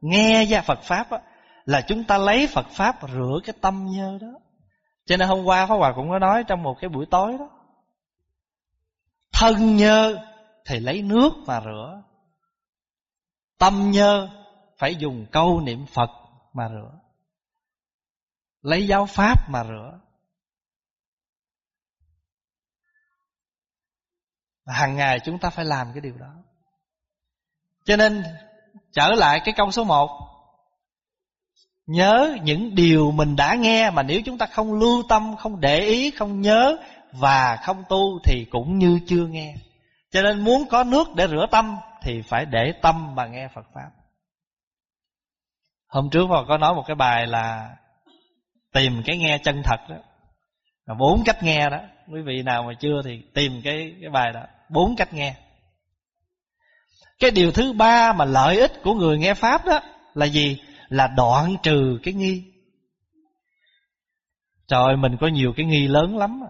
Nghe ra Phật Pháp á, Là chúng ta lấy Phật Pháp rửa cái tâm nhơ đó. Cho nên hôm qua Pháp Hòa cũng có nói Trong một cái buổi tối đó. Thân nhơ Thì lấy nước mà rửa. Tâm nhơ Phải dùng câu niệm Phật mà rửa. Lấy giáo Pháp mà rửa. Hàng ngày chúng ta phải làm cái điều đó. Cho nên trở lại cái câu số 1 Nhớ những điều mình đã nghe Mà nếu chúng ta không lưu tâm Không để ý, không nhớ Và không tu thì cũng như chưa nghe. Cho nên muốn có nước để rửa tâm Thì phải để tâm mà nghe Phật Pháp. Hôm trước Phật có nói một cái bài là Tìm cái nghe chân thật đó. Bốn cách nghe đó Quý vị nào mà chưa thì tìm cái cái bài đó. Bốn cách nghe cái điều thứ ba mà lợi ích của người nghe Pháp đó Là gì? Là đoạn trừ cái nghi Trời ơi mình có nhiều cái nghi lớn lắm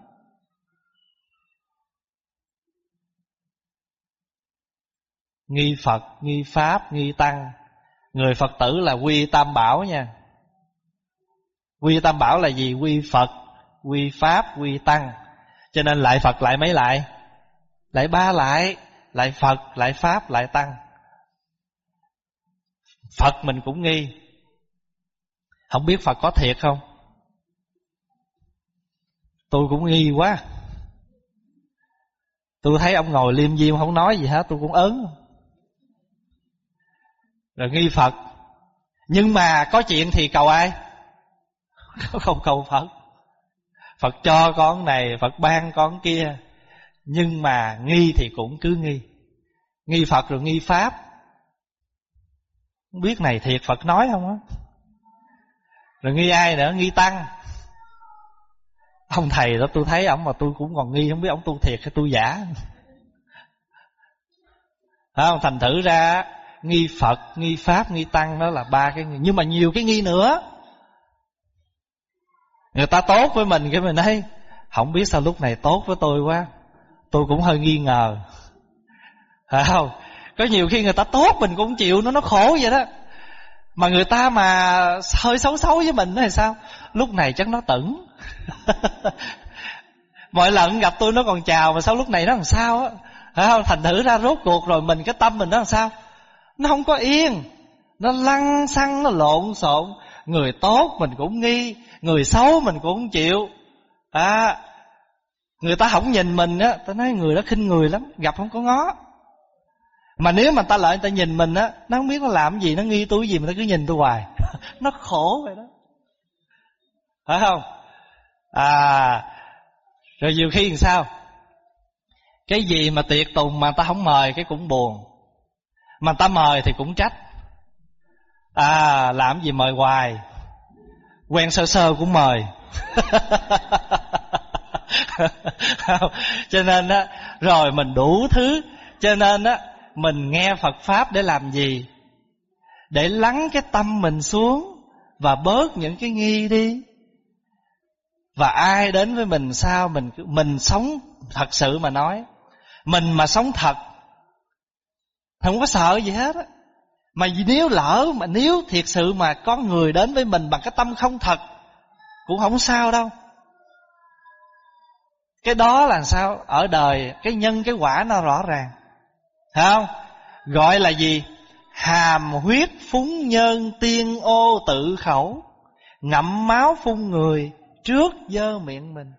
Nghi Phật, nghi Pháp, nghi Tăng Người Phật tử là quy tam bảo nha Quy tam bảo là gì? Quy Phật, quy Pháp, quy Tăng Cho nên lại Phật lại mấy lại? Lại ba lại lại Phật, lại Pháp, lại Tăng. Phật mình cũng nghi. Không biết Phật có thiệt không? Tôi cũng nghi quá. Tôi thấy ông ngồi liêm diêm không nói gì hết, tôi cũng ớn. Rồi nghi Phật. Nhưng mà có chuyện thì cầu ai? Không cầu Phật. Phật cho con này, Phật ban con kia. Nhưng mà nghi thì cũng cứ nghi. Nghi Phật rồi nghi Pháp. Không biết này thiệt Phật nói không á. Rồi nghi ai nữa? Nghi Tăng. Ông thầy đó tôi thấy ông mà tôi cũng còn nghi Không biết ông tu thiệt hay tu giả. Không? Thành thử ra Nghi Phật, nghi Pháp, nghi Tăng Đó là ba cái nghi. Nhưng mà nhiều cái nghi nữa. Người ta tốt với mình Cái mình ấy. Không biết sao lúc này tốt với tôi quá. Tôi cũng hơi nghi ngờ. Phải không? Có nhiều khi người ta tốt mình cũng chịu Nó nó khổ vậy đó. Mà người ta mà hơi xấu xấu với mình thì sao? Lúc này chắc nó tẩn. Mọi lần gặp tôi nó còn chào Mà sao lúc này nó làm sao á? Phải không? Thành thử ra rốt cuộc rồi mình Cái tâm mình nó làm sao? Nó không có yên. Nó lăng xăng nó lộn xộn. Người tốt mình cũng nghi Người xấu mình cũng chịu. À, Người ta không nhìn mình á, Ta nói người đó khinh người lắm, Gặp không có ngó. Mà nếu mà ta lại người ta nhìn mình á, Nó không biết nó làm gì, Nó nghi tôi gì mà nó cứ nhìn tôi hoài. Nó khổ vậy đó. Phải không? À Rồi nhiều khi làm sao? Cái gì mà tiệc tùng mà ta không mời Cái cũng buồn. Mà ta mời thì cũng trách. À làm gì mời hoài? Quen sơ sơ cũng mời. cho nên á, rồi mình đủ thứ. Cho nên á, mình nghe Phật pháp để làm gì? Để lắng cái tâm mình xuống và bớt những cái nghi đi. Và ai đến với mình sao mình mình sống thật sự mà nói. Mình mà sống thật, không có sợ gì hết á. Mà nếu lỡ, mà nếu thiệt sự mà có người đến với mình bằng cái tâm không thật, Cũng không sao đâu. Cái đó là sao? Ở đời, cái nhân, cái quả nó rõ ràng Thấy không? Gọi là gì? Hàm huyết phúng nhân tiên ô tự khẩu, Ngậm máu phun người trước dơ miệng mình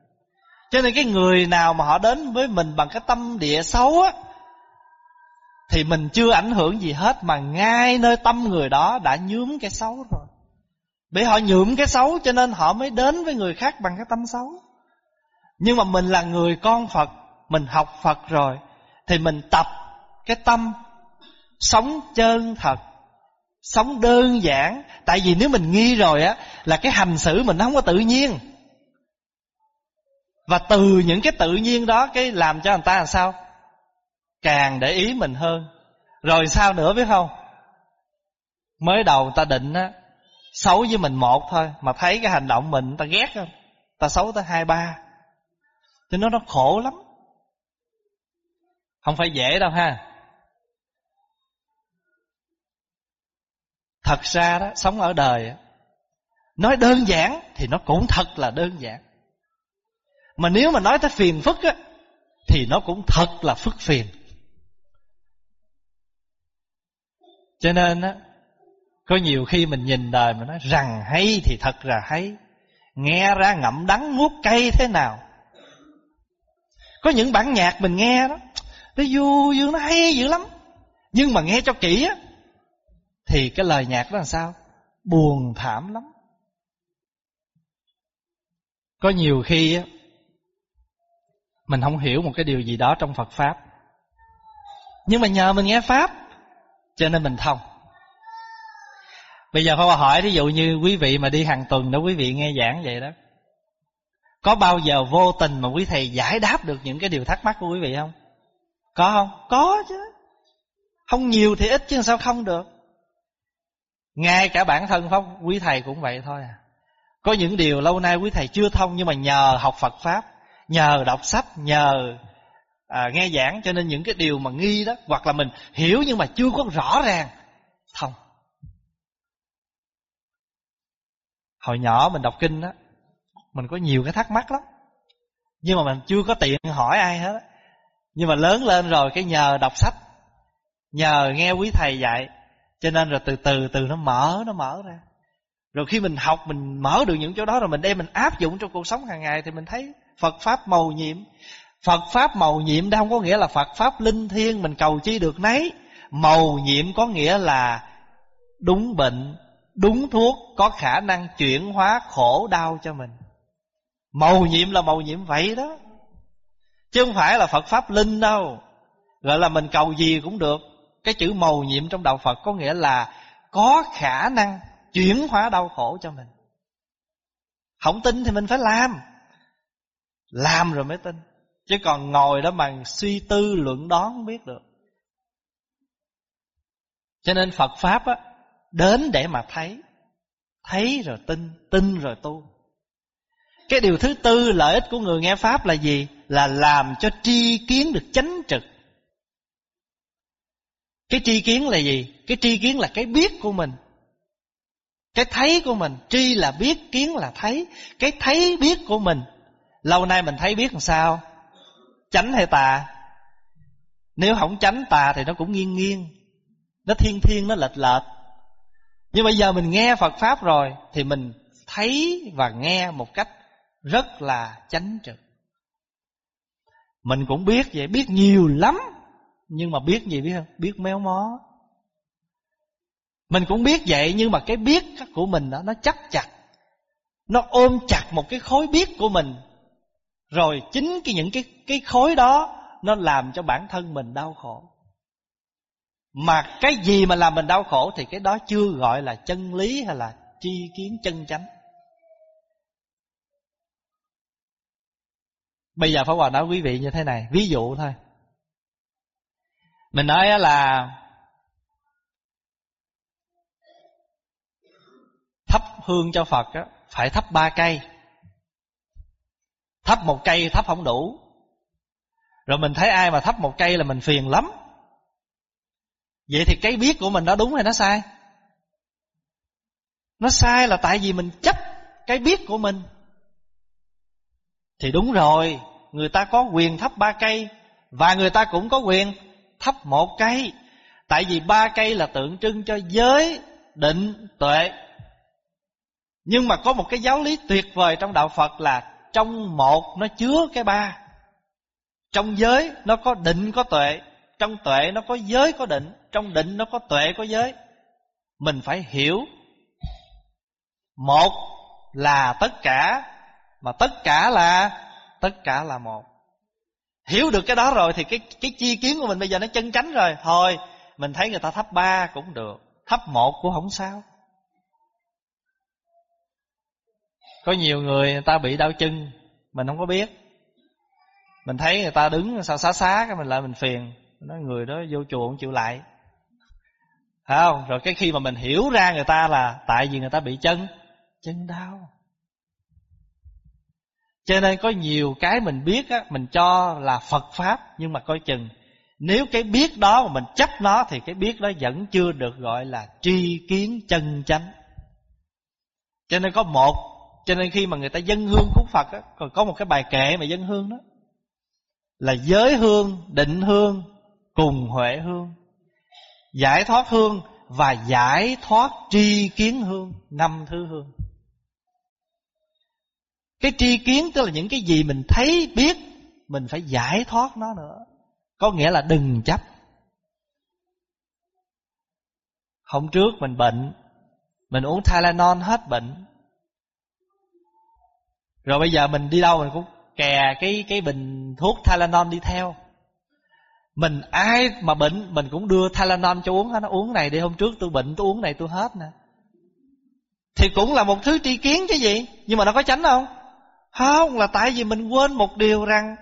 Cho nên cái người nào mà họ đến với mình bằng cái tâm địa xấu á, Thì mình chưa ảnh hưởng gì hết, Mà ngay nơi tâm người đó đã nhuốm cái xấu rồi Bởi họ nhuộm cái xấu cho nên họ mới đến với người khác bằng cái tâm xấu nhưng mà mình là người con Phật, Mình học Phật rồi, Thì mình tập cái tâm Sống chân thật, Sống đơn giản. Tại vì nếu mình nghi rồi á, Là cái hành xử mình không có tự nhiên. Và từ những cái tự nhiên đó, Cái làm cho người ta làm sao? Càng để ý mình hơn. Rồi sao nữa biết không? Mới đầu người ta định á, Xấu với mình một thôi, Mà thấy cái hành động mình, người ta ghét không? Ta xấu tới hai ba. Thì nó nó khổ lắm. Không phải dễ đâu ha. Thật ra đó, sống ở đời Nói đơn giản Thì nó cũng thật là đơn giản. Mà nếu mà nói tới phiền phức á, Thì nó cũng thật là phức phiền. Cho nên á, Có nhiều khi mình nhìn đời mà nói rằng hay thì thật là hay, Nghe ra ngậm đắng nuốt cay thế nào có những bản nhạc mình nghe đó, Nó vui vui nó hay dữ lắm Nhưng mà nghe cho kỹ á, thì cái lời nhạc đó là sao? Buồn thảm lắm. Có nhiều khi á, mình không hiểu một cái điều gì đó trong Phật pháp. Nhưng mà nhờ mình nghe pháp, cho nên mình thông. Bây giờ phải hỏi ví dụ như quý vị mà đi hàng tuần đó, quý vị nghe giảng vậy đó. Có bao giờ vô tình mà quý thầy giải đáp được những cái điều thắc mắc của quý vị không? Có không? Có chứ. Không nhiều thì ít chứ sao không được. Ngay cả bản thân Pháp quý thầy cũng vậy thôi à. Có những điều lâu nay quý thầy chưa thông Nhưng mà nhờ học Phật Pháp Nhờ đọc sách Nhờ à, nghe giảng Cho nên những cái điều mà nghi đó Hoặc là mình hiểu nhưng mà chưa có rõ ràng Thông Hồi nhỏ mình đọc kinh đó mình có nhiều cái thắc mắc lắm. Nhưng mà mình chưa có tiện hỏi ai hết Nhưng mà lớn lên rồi Cái nhờ đọc sách, Nhờ nghe quý thầy dạy, cho nên rồi từ từ từ nó mở nó mở ra. Rồi khi mình học, mình mở được những chỗ đó rồi mình đem, mình áp dụng trong cuộc sống hàng ngày thì mình thấy Phật pháp màu nhiệm. Phật pháp màu nhiệm đó không có nghĩa là Phật pháp linh thiêng mình cầu chi được nấy. Màu nhiệm có nghĩa là đúng bệnh, đúng thuốc, có khả năng chuyển hóa khổ đau cho mình mầu nhiệm là mầu nhiệm vậy đó chứ không phải là Phật pháp linh đâu gọi là mình cầu gì cũng được cái chữ mầu nhiệm trong đạo Phật có nghĩa là có khả năng chuyển hóa đau khổ cho mình. Không tin thì mình phải làm. Làm rồi mới tin. Chứ còn ngồi đó mà suy tư luận đoán không biết được. Cho nên Phật Pháp á, đến để mà thấy. Thấy rồi tin, tin rồi tu. Cái điều thứ tư lợi ích của người nghe Pháp là gì? Là làm cho tri kiến được chánh trực. Cái tri kiến là gì? Cái tri kiến là cái biết của mình. Cái thấy của mình, tri là biết, kiến là thấy. Cái thấy biết của mình, lâu nay mình thấy biết làm sao? Chánh hay tà? Nếu không chánh tà thì nó cũng nghiêng nghiêng. Nó thiên thiên, nó lệch lệch. Nhưng bây giờ mình nghe Phật Pháp rồi Thì mình thấy và nghe một cách rất là chánh trực Mình cũng biết vậy, biết nhiều lắm nhưng mà biết gì biết không? Biết méo mó. Mình cũng biết vậy nhưng mà cái biết của mình đó nó chắc chặt. Nó ôm chặt một cái khối biết của mình. Rồi chính cái những cái cái khối đó nó làm cho bản thân mình đau khổ. Mà cái gì mà làm mình đau khổ thì cái đó chưa gọi là chân lý hay là tri kiến chân chánh. Bây giờ Pháp Hòa nói quý vị như thế này, ví dụ thôi. Mình nói là thắp hương cho Phật á, phải thắp ba cây. Thắp một cây thắp không đủ. Rồi mình thấy ai mà thắp một cây là mình phiền lắm. Vậy thì cái biết của mình nó đúng hay nó sai? Nó sai là tại vì mình chấp cái biết của mình Thì đúng rồi Người ta có quyền thắp ba cây Và người ta cũng có quyền thắp một cây. Tại vì ba cây là tượng trưng cho giới, định, tuệ. Nhưng mà có một cái giáo lý tuyệt vời trong Đạo Phật là Trong một nó chứa cái ba. Trong giới nó có định có tuệ. Trong tuệ nó có giới có định. Trong định nó có tuệ có giới. Mình phải hiểu Một là tất cả Mà tất cả là Tất cả là một. Hiểu được cái đó rồi thì cái cái chi kiến của mình bây giờ nó chân chánh rồi. Thôi, mình thấy người ta thấp ba cũng được. Thấp một cũng không sao. Có nhiều người người ta bị đau chân, Mình không có biết. Mình thấy người ta đứng sao xá xá cái mình lại mình phiền. Nói người đó vô chùa không chịu lại. Phải không? Rồi cái khi mà mình hiểu ra người ta là Tại vì người ta bị chân. Chân đau. Cho nên có nhiều cái mình biết á Mình cho là Phật Pháp Nhưng mà coi chừng Nếu cái biết đó mà mình chấp nó Thì cái biết đó vẫn chưa được gọi là Tri kiến chân chánh. Cho nên có một Cho nên khi mà người ta dân hương cúng Phật á Còn có một cái bài kệ mà dân hương đó Là giới hương, định hương Cùng huệ hương. Giải thoát hương Và giải thoát tri kiến hương Năm thứ hương cái tri kiến tức là những cái gì mình thấy, biết, Mình phải giải thoát nó nữa. Có nghĩa là đừng chấp. Hôm trước mình bệnh, Mình uống Tylenol hết bệnh. Rồi bây giờ mình đi đâu mình cũng kè cái cái bình thuốc Tylenol đi theo. Mình ai mà bệnh, Mình cũng đưa Tylenol cho uống Nó uống này đi, hôm trước tôi bệnh, tôi uống này tôi hết nè. Thì cũng là một thứ tri kiến chứ gì? Nhưng mà nó có tránh không? Không là tại vì mình quên một điều rằng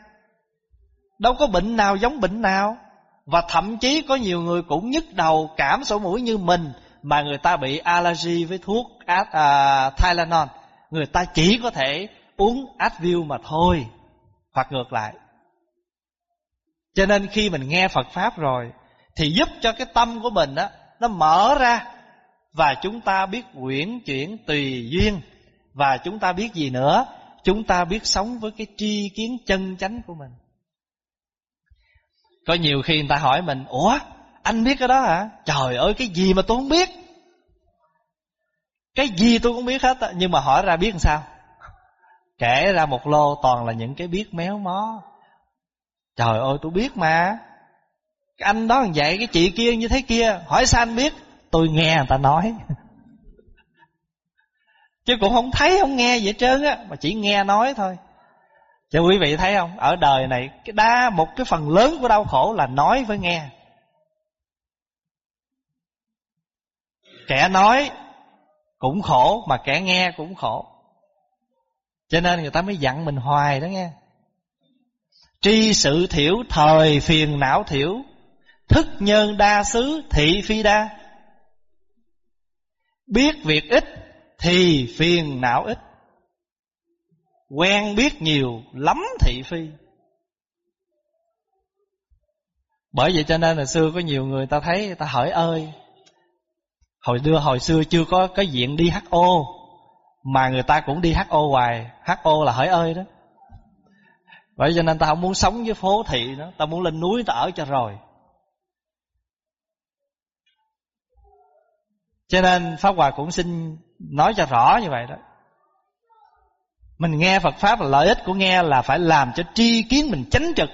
Đâu có bệnh nào giống bệnh nào. Và thậm chí có nhiều người cũng nhức đầu cảm sổ mũi như mình Mà người ta bị allergy với thuốc uh, Tylenol. Người ta chỉ có thể uống Advil mà thôi Hoặc ngược lại. Cho nên khi mình nghe Phật Pháp rồi Thì giúp cho cái tâm của mình á Nó mở ra Và chúng ta biết quyển chuyển tùy duyên Và chúng ta biết gì nữa? Chúng ta biết sống với cái tri kiến chân chánh của mình. Có nhiều khi người ta hỏi mình, Ủa, anh biết cái đó hả? Trời ơi, cái gì mà tôi không biết? Cái gì tôi cũng biết hết Nhưng mà hỏi ra biết làm sao? Kể ra một lô toàn là những cái biết méo mó. Trời ơi, tôi biết mà. Cái anh đó vậy, Cái chị kia như thế kia, Hỏi sao anh biết? Tôi nghe người ta nói. Chứ cũng không thấy, không nghe gì hết trơn á, Mà chỉ nghe nói thôi. Cho quý vị thấy không? Ở đời này, cái đa, một cái phần lớn của đau khổ là nói với nghe. Kẻ nói cũng khổ, Mà kẻ nghe cũng khổ. Cho nên người ta mới dặn mình hoài đó nghe. Tri sự thiểu, thời phiền não thiểu. Thức nhân đa xứ, thị phi đa. Biết việc ít thì phiền não ít. Quen biết nhiều lắm thị phi. Bởi vậy cho nên là xưa có nhiều người ta thấy, ta hỏi ơi, hồi đưa, hồi xưa chưa có cái diện đi ho mà người ta cũng đi ho hoài. Ho là hỏi ơi đó. Vậy cho nên ta không muốn sống với phố thị nữa, ta muốn lên núi ta ở cho rồi. Cho nên pháp hòa cũng xin Nói cho rõ như vậy đó. Mình nghe Phật Pháp là lợi ích của nghe Là phải làm cho tri kiến mình chánh trực.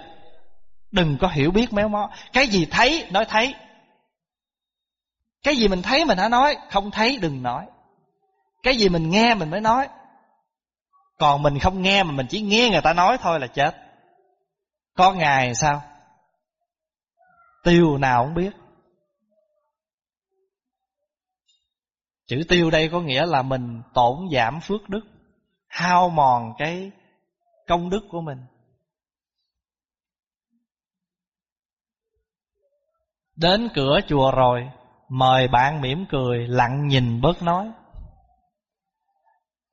Đừng có hiểu biết méo mó. Cái gì thấy, nói thấy. Cái gì mình thấy mình hãy nói, Không thấy đừng nói. Cái gì mình nghe mình mới nói. Còn mình không nghe mà mình chỉ nghe người ta nói thôi là chết. Có ngày sao? Tiêu nào không biết. Chữ tiêu đây có nghĩa là mình tổn giảm phước đức Hao mòn cái công đức của mình. Đến cửa chùa rồi Mời bạn mỉm cười Lặng nhìn bớt nói.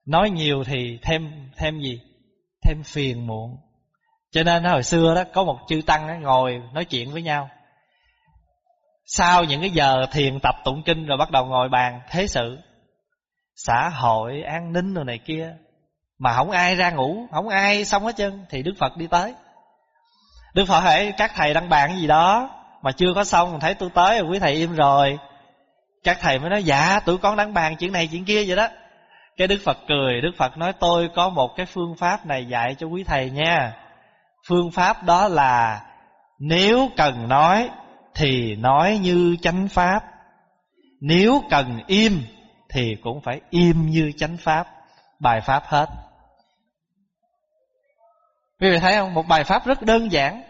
Nói nhiều thì thêm thêm gì? Thêm phiền muộn. Cho nên hồi xưa đó Có một chư tăng đó, ngồi nói chuyện với nhau sau những cái giờ thiền tập tụng kinh rồi bắt đầu ngồi bàn, thế sự. Xã hội, an ninh rồi này kia. Mà không ai ra ngủ, không ai xong hết chân thì đức phật đi tới. Đức phật hỏi các thầy đang bàn gì đó? Mà chưa có xong, thấy tôi tới rồi, quý thầy im rồi. Các thầy mới nói dạ tụi con đang bàn chuyện này, chuyện kia vậy đó. Cái đức phật cười, đức phật nói, tôi có một cái phương pháp này dạy cho quý thầy nha. Phương pháp đó là nếu cần nói thì nói như chánh pháp. Nếu cần im thì cũng phải im như chánh pháp. Bài pháp hết. Quý vị thấy không? Một bài pháp rất đơn giản.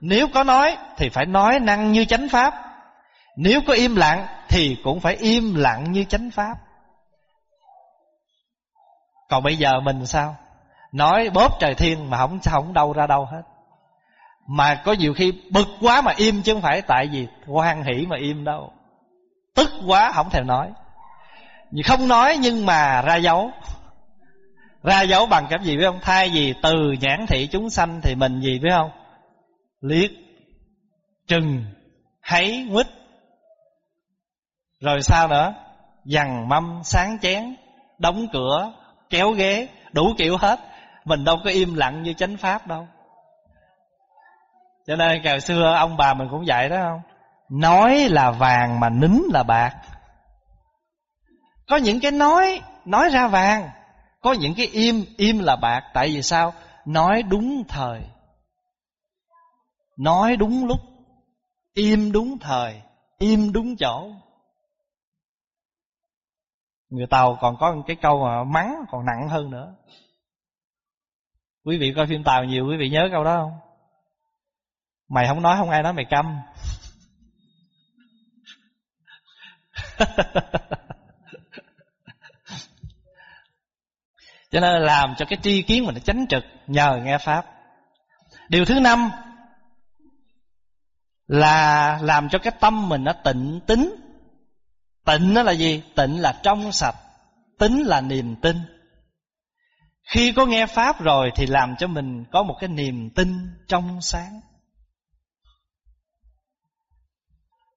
Nếu có nói thì phải nói năng như chánh pháp. Nếu có im lặng thì cũng phải im lặng như chánh pháp. Còn bây giờ mình sao? Nói bóp trời thiên mà không không đâu ra đâu hết mà có nhiều khi bực quá mà im chứ không phải tại vì hoan hỷ mà im đâu. Tức quá không thèm nói. Không nói nhưng mà ra dấu. Ra dấu bằng cái gì biết không? Thay vì từ nhãn thị chúng sanh thì mình gì biết không? Liếc trừng hấy, quýt rồi sao nữa? Dằn mâm sáng chén đóng cửa kéo ghế đủ kiểu hết. Mình đâu có im lặng như chánh pháp đâu cho nên ngày xưa ông bà mình cũng dạy đó, không? Nói là vàng mà nín là bạc. Có những cái nói nói ra vàng, có những cái im im là bạc. Tại vì sao? Nói đúng thời. Nói đúng lúc, im đúng thời, im đúng chỗ. Người tàu còn có cái câu mà mắng còn nặng hơn nữa. Quý vị coi phim tàu nhiều, quý vị nhớ câu đó không? Mày không nói không ai nói mày câm. Cho nên làm cho cái tri kiến mình nó chánh trực nhờ nghe pháp. Điều thứ năm là làm cho cái tâm mình nó tịnh tính. Tịnh nó là gì? Tịnh là trong sạch, tính là niềm tin. Khi có nghe pháp rồi thì làm cho mình có một cái niềm tin trong sáng.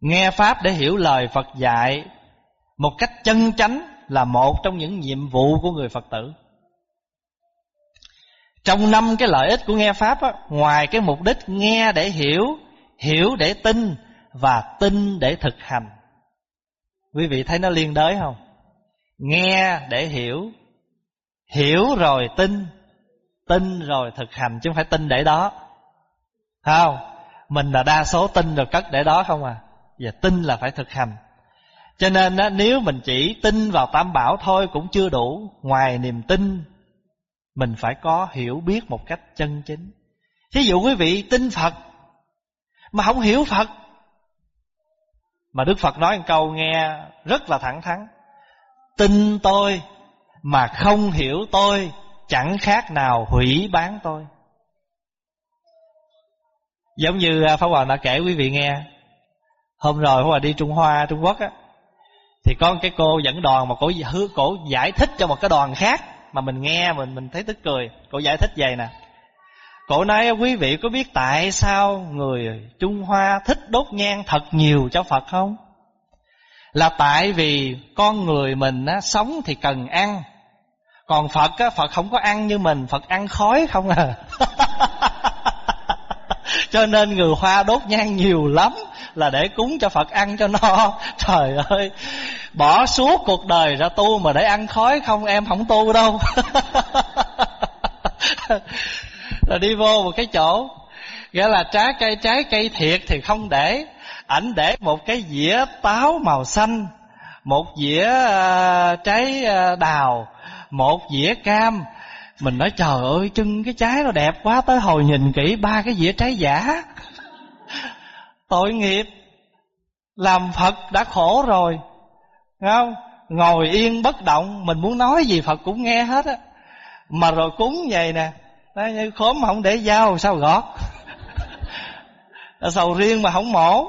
Nghe pháp để hiểu lời phật dạy một cách chân chánh là một trong những nhiệm vụ của người phật tử. Trong năm cái lợi ích của nghe pháp á, ngoài cái mục đích nghe để hiểu hiểu để tin và tin để thực hành. Quý vị thấy nó liên đới không? Nghe để hiểu hiểu rồi tin tin rồi thực hành chứ không phải tin để đó. Không mình là đa số tin rồi cất để đó không à và tin là phải thực hành cho nên á, nếu mình chỉ tin vào tam bảo thôi cũng chưa đủ ngoài niềm tin mình phải có hiểu biết một cách chân chính thí dụ quý vị tin phật mà không hiểu Phật. Mà Đức Phật nói một câu nghe rất là thẳng thắn. Tin tôi mà không hiểu tôi chẳng khác nào hủy bán tôi. Giống như à, Pháp Hòa đã kể quý vị nghe. Hôm rồi hôm Hòa đi Trung Hoa, Trung Quốc á. Thì có cái cô dẫn đoàn mà cổ, cổ giải thích cho một cái đoàn khác. Mà mình nghe mình mình thấy tức cười. Cổ giải thích vậy nè. Cổ nói quý vị có biết tại sao người Trung Hoa thích đốt nhang thật nhiều cho Phật không? Là tại vì con người mình á, sống thì cần ăn Còn Phật á, Phật không có ăn như mình Phật ăn khói không à Cho nên người Hoa đốt nhang nhiều lắm Là để cúng cho Phật ăn cho no. Trời ơi Bỏ suốt cuộc đời ra tu mà để ăn khói không Em không tu đâu. Là đi vô một cái chỗ nghĩa là trái cây trái cây thiệt thì không để. Ảnh để một cái dĩa táo màu xanh một dĩa uh, trái uh, đào một dĩa cam mình nói, trời ơi, trưng cái trái nó đẹp quá, tới hồi nhìn kỹ ba cái dĩa trái giả. Tội nghiệp. Làm phật đã khổ rồi. Không? Ngồi yên bất động, mình muốn nói gì phật cũng nghe hết á. Mà rồi cúng vậy nè như khóm mà không để dao, sao gọt? Sầu riêng mà không mổ.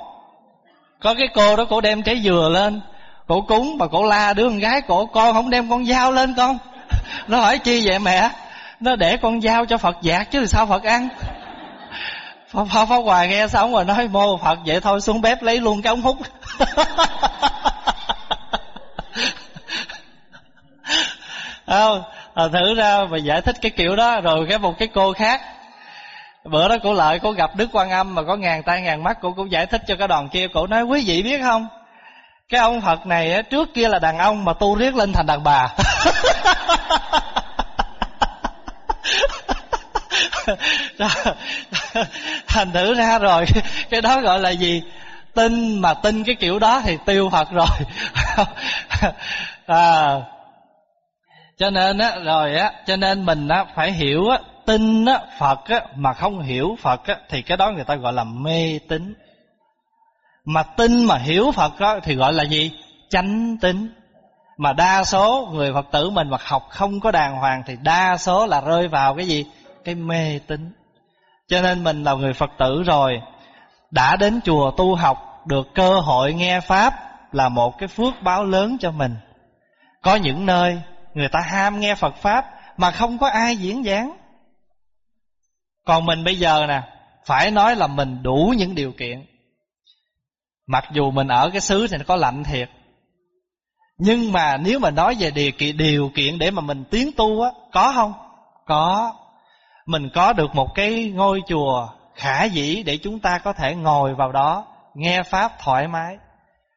Có cái cô đó, cổ đem trái dừa lên, cổ cúng, mà cổ la đứa con gái, cổ, con không đem con dao lên con nó hỏi chi vậy mẹ? Nó để con dao cho phật dạt chứ sao phật ăn? Pháp, Pháp, phá hoài nghe xong rồi nói mô Phật vậy thôi xuống bếp lấy luôn cái ống hút. Không à, thử ra mà giải thích cái kiểu đó rồi cái một cái cô khác. Bữa đó cổ lợi cổ gặp đức quan âm mà có ngàn tay ngàn mắt cổ cũng giải thích cho cái đoàn kia. Cổ nói quý vị biết không? Cái ông phật này trước kia là đàn ông mà tu riết lên thành đàn bà. thành thử ra rồi. Cái đó gọi là gì? Tin mà tin cái kiểu đó thì tiêu phật rồi. À, cho nên á rồi á cho nên mình á phải hiểu á tin á phật á mà không hiểu phật á thì cái đó người ta gọi là mê tín. Mà tin mà hiểu phật á thì gọi là gì? Chánh tín mà đa số người phật tử mình mà học không có đàng hoàng thì đa số là rơi vào cái gì? Cái mê tín. Cho nên mình là người phật tử rồi, đã đến chùa tu học, được cơ hội nghe pháp là một cái phước báo lớn cho mình. Có những nơi người ta ham nghe phật pháp mà không có ai diễn giảng. Còn mình bây giờ nè, phải nói là mình đủ những điều kiện. Mặc dù mình ở cái xứ thì nó có lạnh thiệt nhưng mà nếu mà nói về điều kiện điều kiện để mà mình tiến tu á, có không? Có. Mình có được một cái ngôi chùa khả dĩ để chúng ta có thể ngồi vào đó, nghe pháp thoải mái.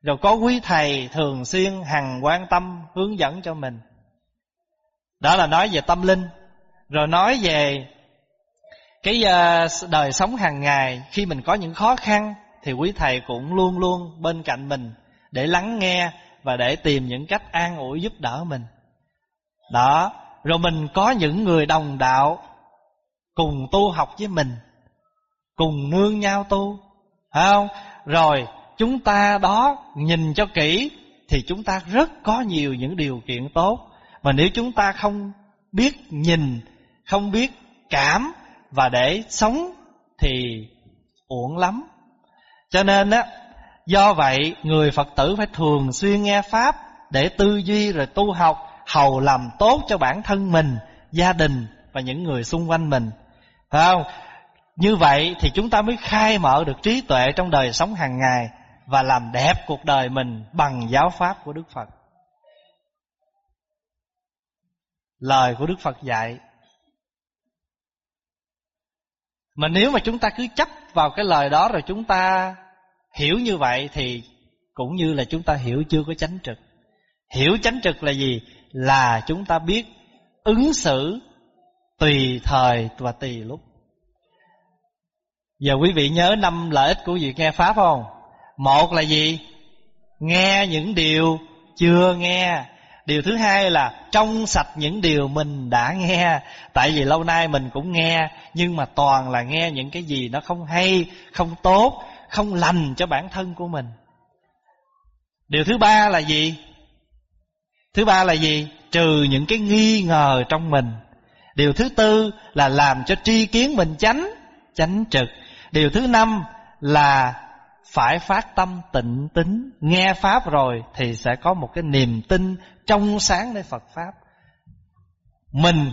Rồi có quý thầy thường xuyên hằng quan tâm, hướng dẫn cho mình. Đó là nói về tâm linh. Rồi nói về cái ờ, đời sống hàng ngày. Khi mình có những khó khăn, thì quý thầy cũng luôn luôn bên cạnh mình để lắng nghe và để tìm những cách an ủi giúp đỡ mình. Đó, rồi mình có những người đồng đạo cùng tu học với mình, cùng nương nhau tu, phải không? Rồi, chúng ta đó nhìn cho kỹ thì chúng ta rất có nhiều những điều kiện tốt. Mà nếu chúng ta không biết nhìn, không biết cảm và để sống thì uổng lắm. Cho nên á do vậy, người phật tử phải thường xuyên nghe pháp để tư duy rồi tu học, hầu làm tốt cho bản thân mình, gia đình và những người xung quanh mình phải không như vậy thì chúng ta mới khai mở được trí tuệ trong đời sống hàng ngày và làm đẹp cuộc đời mình bằng giáo pháp của Đức Phật. Lời của Đức Phật dạy. Mà nếu mà chúng ta cứ chấp vào cái lời đó rồi chúng ta hiểu như vậy thì cũng như là chúng ta hiểu chưa có chánh trực. Hiểu chánh trực là gì? Là chúng ta biết ứng xử tùy thời và tùy lúc. Giờ quý vị nhớ năm lợi ích của việc nghe Pháp không? Một là gì? Nghe những điều chưa nghe Điều thứ hai là trong sạch những điều mình đã nghe Tại vì lâu nay mình cũng nghe, Nhưng mà toàn là nghe những cái gì nó không hay, Không tốt không lành cho bản thân của mình Điều thứ ba là gì? Thứ ba là gì? Trừ những cái nghi ngờ trong mình Điều thứ tư là làm cho tri kiến mình chánh Chánh trực Điều thứ năm là phải phát tâm tịnh tính nghe pháp rồi thì sẽ có một cái niềm tin trong sáng nơi Phật pháp. Mình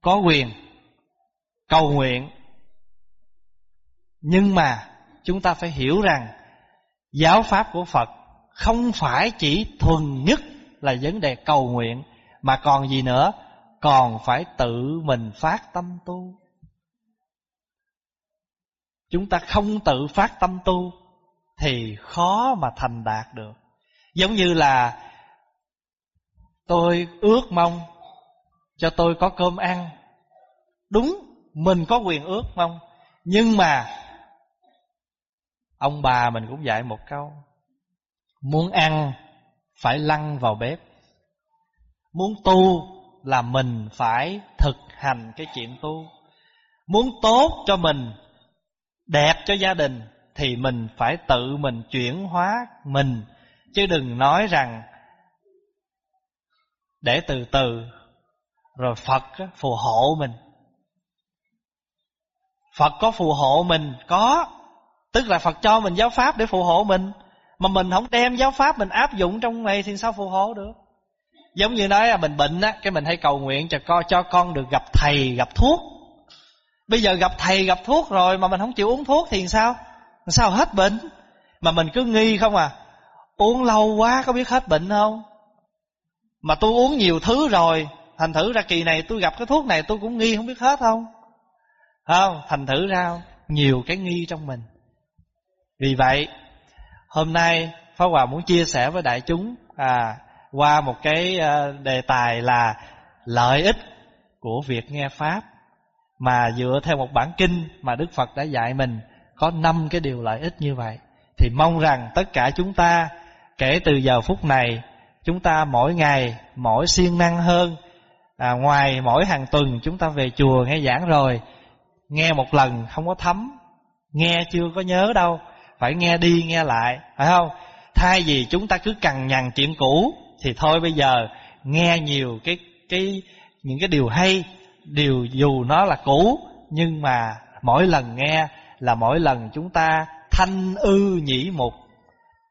có quyền, cầu nguyện nhưng mà chúng ta phải hiểu rằng giáo pháp của Phật không phải chỉ thuần nhất là vấn đề cầu nguyện mà còn gì nữa, còn phải tự mình phát tâm tu. Chúng ta không tự phát tâm tu thì khó mà thành đạt được. Giống như là tôi ước mong cho tôi có cơm ăn. Đúng, mình có quyền ước mong, nhưng mà ông bà mình cũng dạy một câu. Muốn ăn phải lăn vào bếp. Muốn tu là mình phải thực hành cái chuyện tu. Muốn tốt cho mình, đẹp cho gia đình thì mình phải tự mình chuyển hóa mình chứ đừng nói rằng để từ từ rồi Phật phù hộ mình. Phật có phù hộ mình có, tức là Phật cho mình giáo pháp để phù hộ mình, mà mình không đem giáo pháp mình áp dụng trong này thì sao phù hộ được? Giống như nói là mình bệnh á, cái mình hay cầu nguyện cho con cho con được gặp thầy, gặp thuốc. Bây giờ gặp thầy gặp thuốc rồi mà mình không chịu uống thuốc thì sao? Sao hết bệnh? Mà mình cứ nghi không à? Uống lâu quá có biết hết bệnh không? Mà tôi uống nhiều thứ rồi Thành thử ra kỳ này tôi gặp cái thuốc này tôi cũng nghi không biết hết không Không Thành thử ra nhiều cái nghi trong mình vì vậy Hôm nay Pháp Hòa muốn chia sẻ với đại chúng à, Qua một cái ờ, đề tài là Lợi ích của việc nghe Pháp. Mà dựa theo một bản kinh mà Đức Phật đã dạy mình Có năm cái điều lợi ích như vậy. Thì mong rằng tất cả chúng ta Kể từ giờ phút này Chúng ta mỗi ngày Mỗi siêng năng hơn à, Ngoài mỗi hàng tuần chúng ta về chùa nghe giảng rồi Nghe một lần không có thấm Nghe chưa có nhớ đâu phải nghe đi, nghe lại, Phải không? Thay vì chúng ta cứ cằn nhằn chuyện cũ, Thì thôi bây giờ, Nghe nhiều cái cái, những cái điều hay, Điều dù nó là cũ, Nhưng mà mỗi lần nghe Là mỗi lần chúng ta thanh ư nhĩ mục.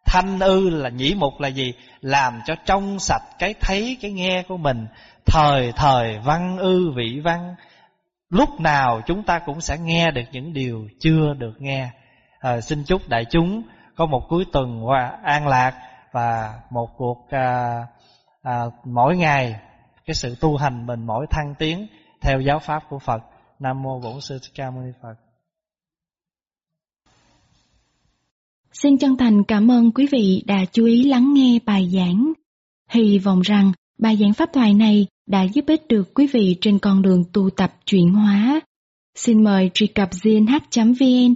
Thanh ư là nhĩ mục là gì? Làm cho trong sạch cái thấy, cái nghe của mình, Thời thời văn ư vị văn. Lúc nào chúng ta cũng sẽ nghe được những điều chưa được nghe à, Xin chúc đại chúng có một cuối tuần an lạc Và một cuộc à, à, mỗi ngày Cái sự tu hành mình mỗi thăng tiến Theo giáo pháp của Phật Nam Mô Bổn Sư Thích Ca Mâu Ni Phật Xin chân thành cảm ơn quý vị đã chú ý lắng nghe bài giảng. Hy vọng rằng bài giảng pháp thoại này đã giúp ích được quý vị trên con đường tu tập chuyển hóa. Xin mời truy cập gnh.vn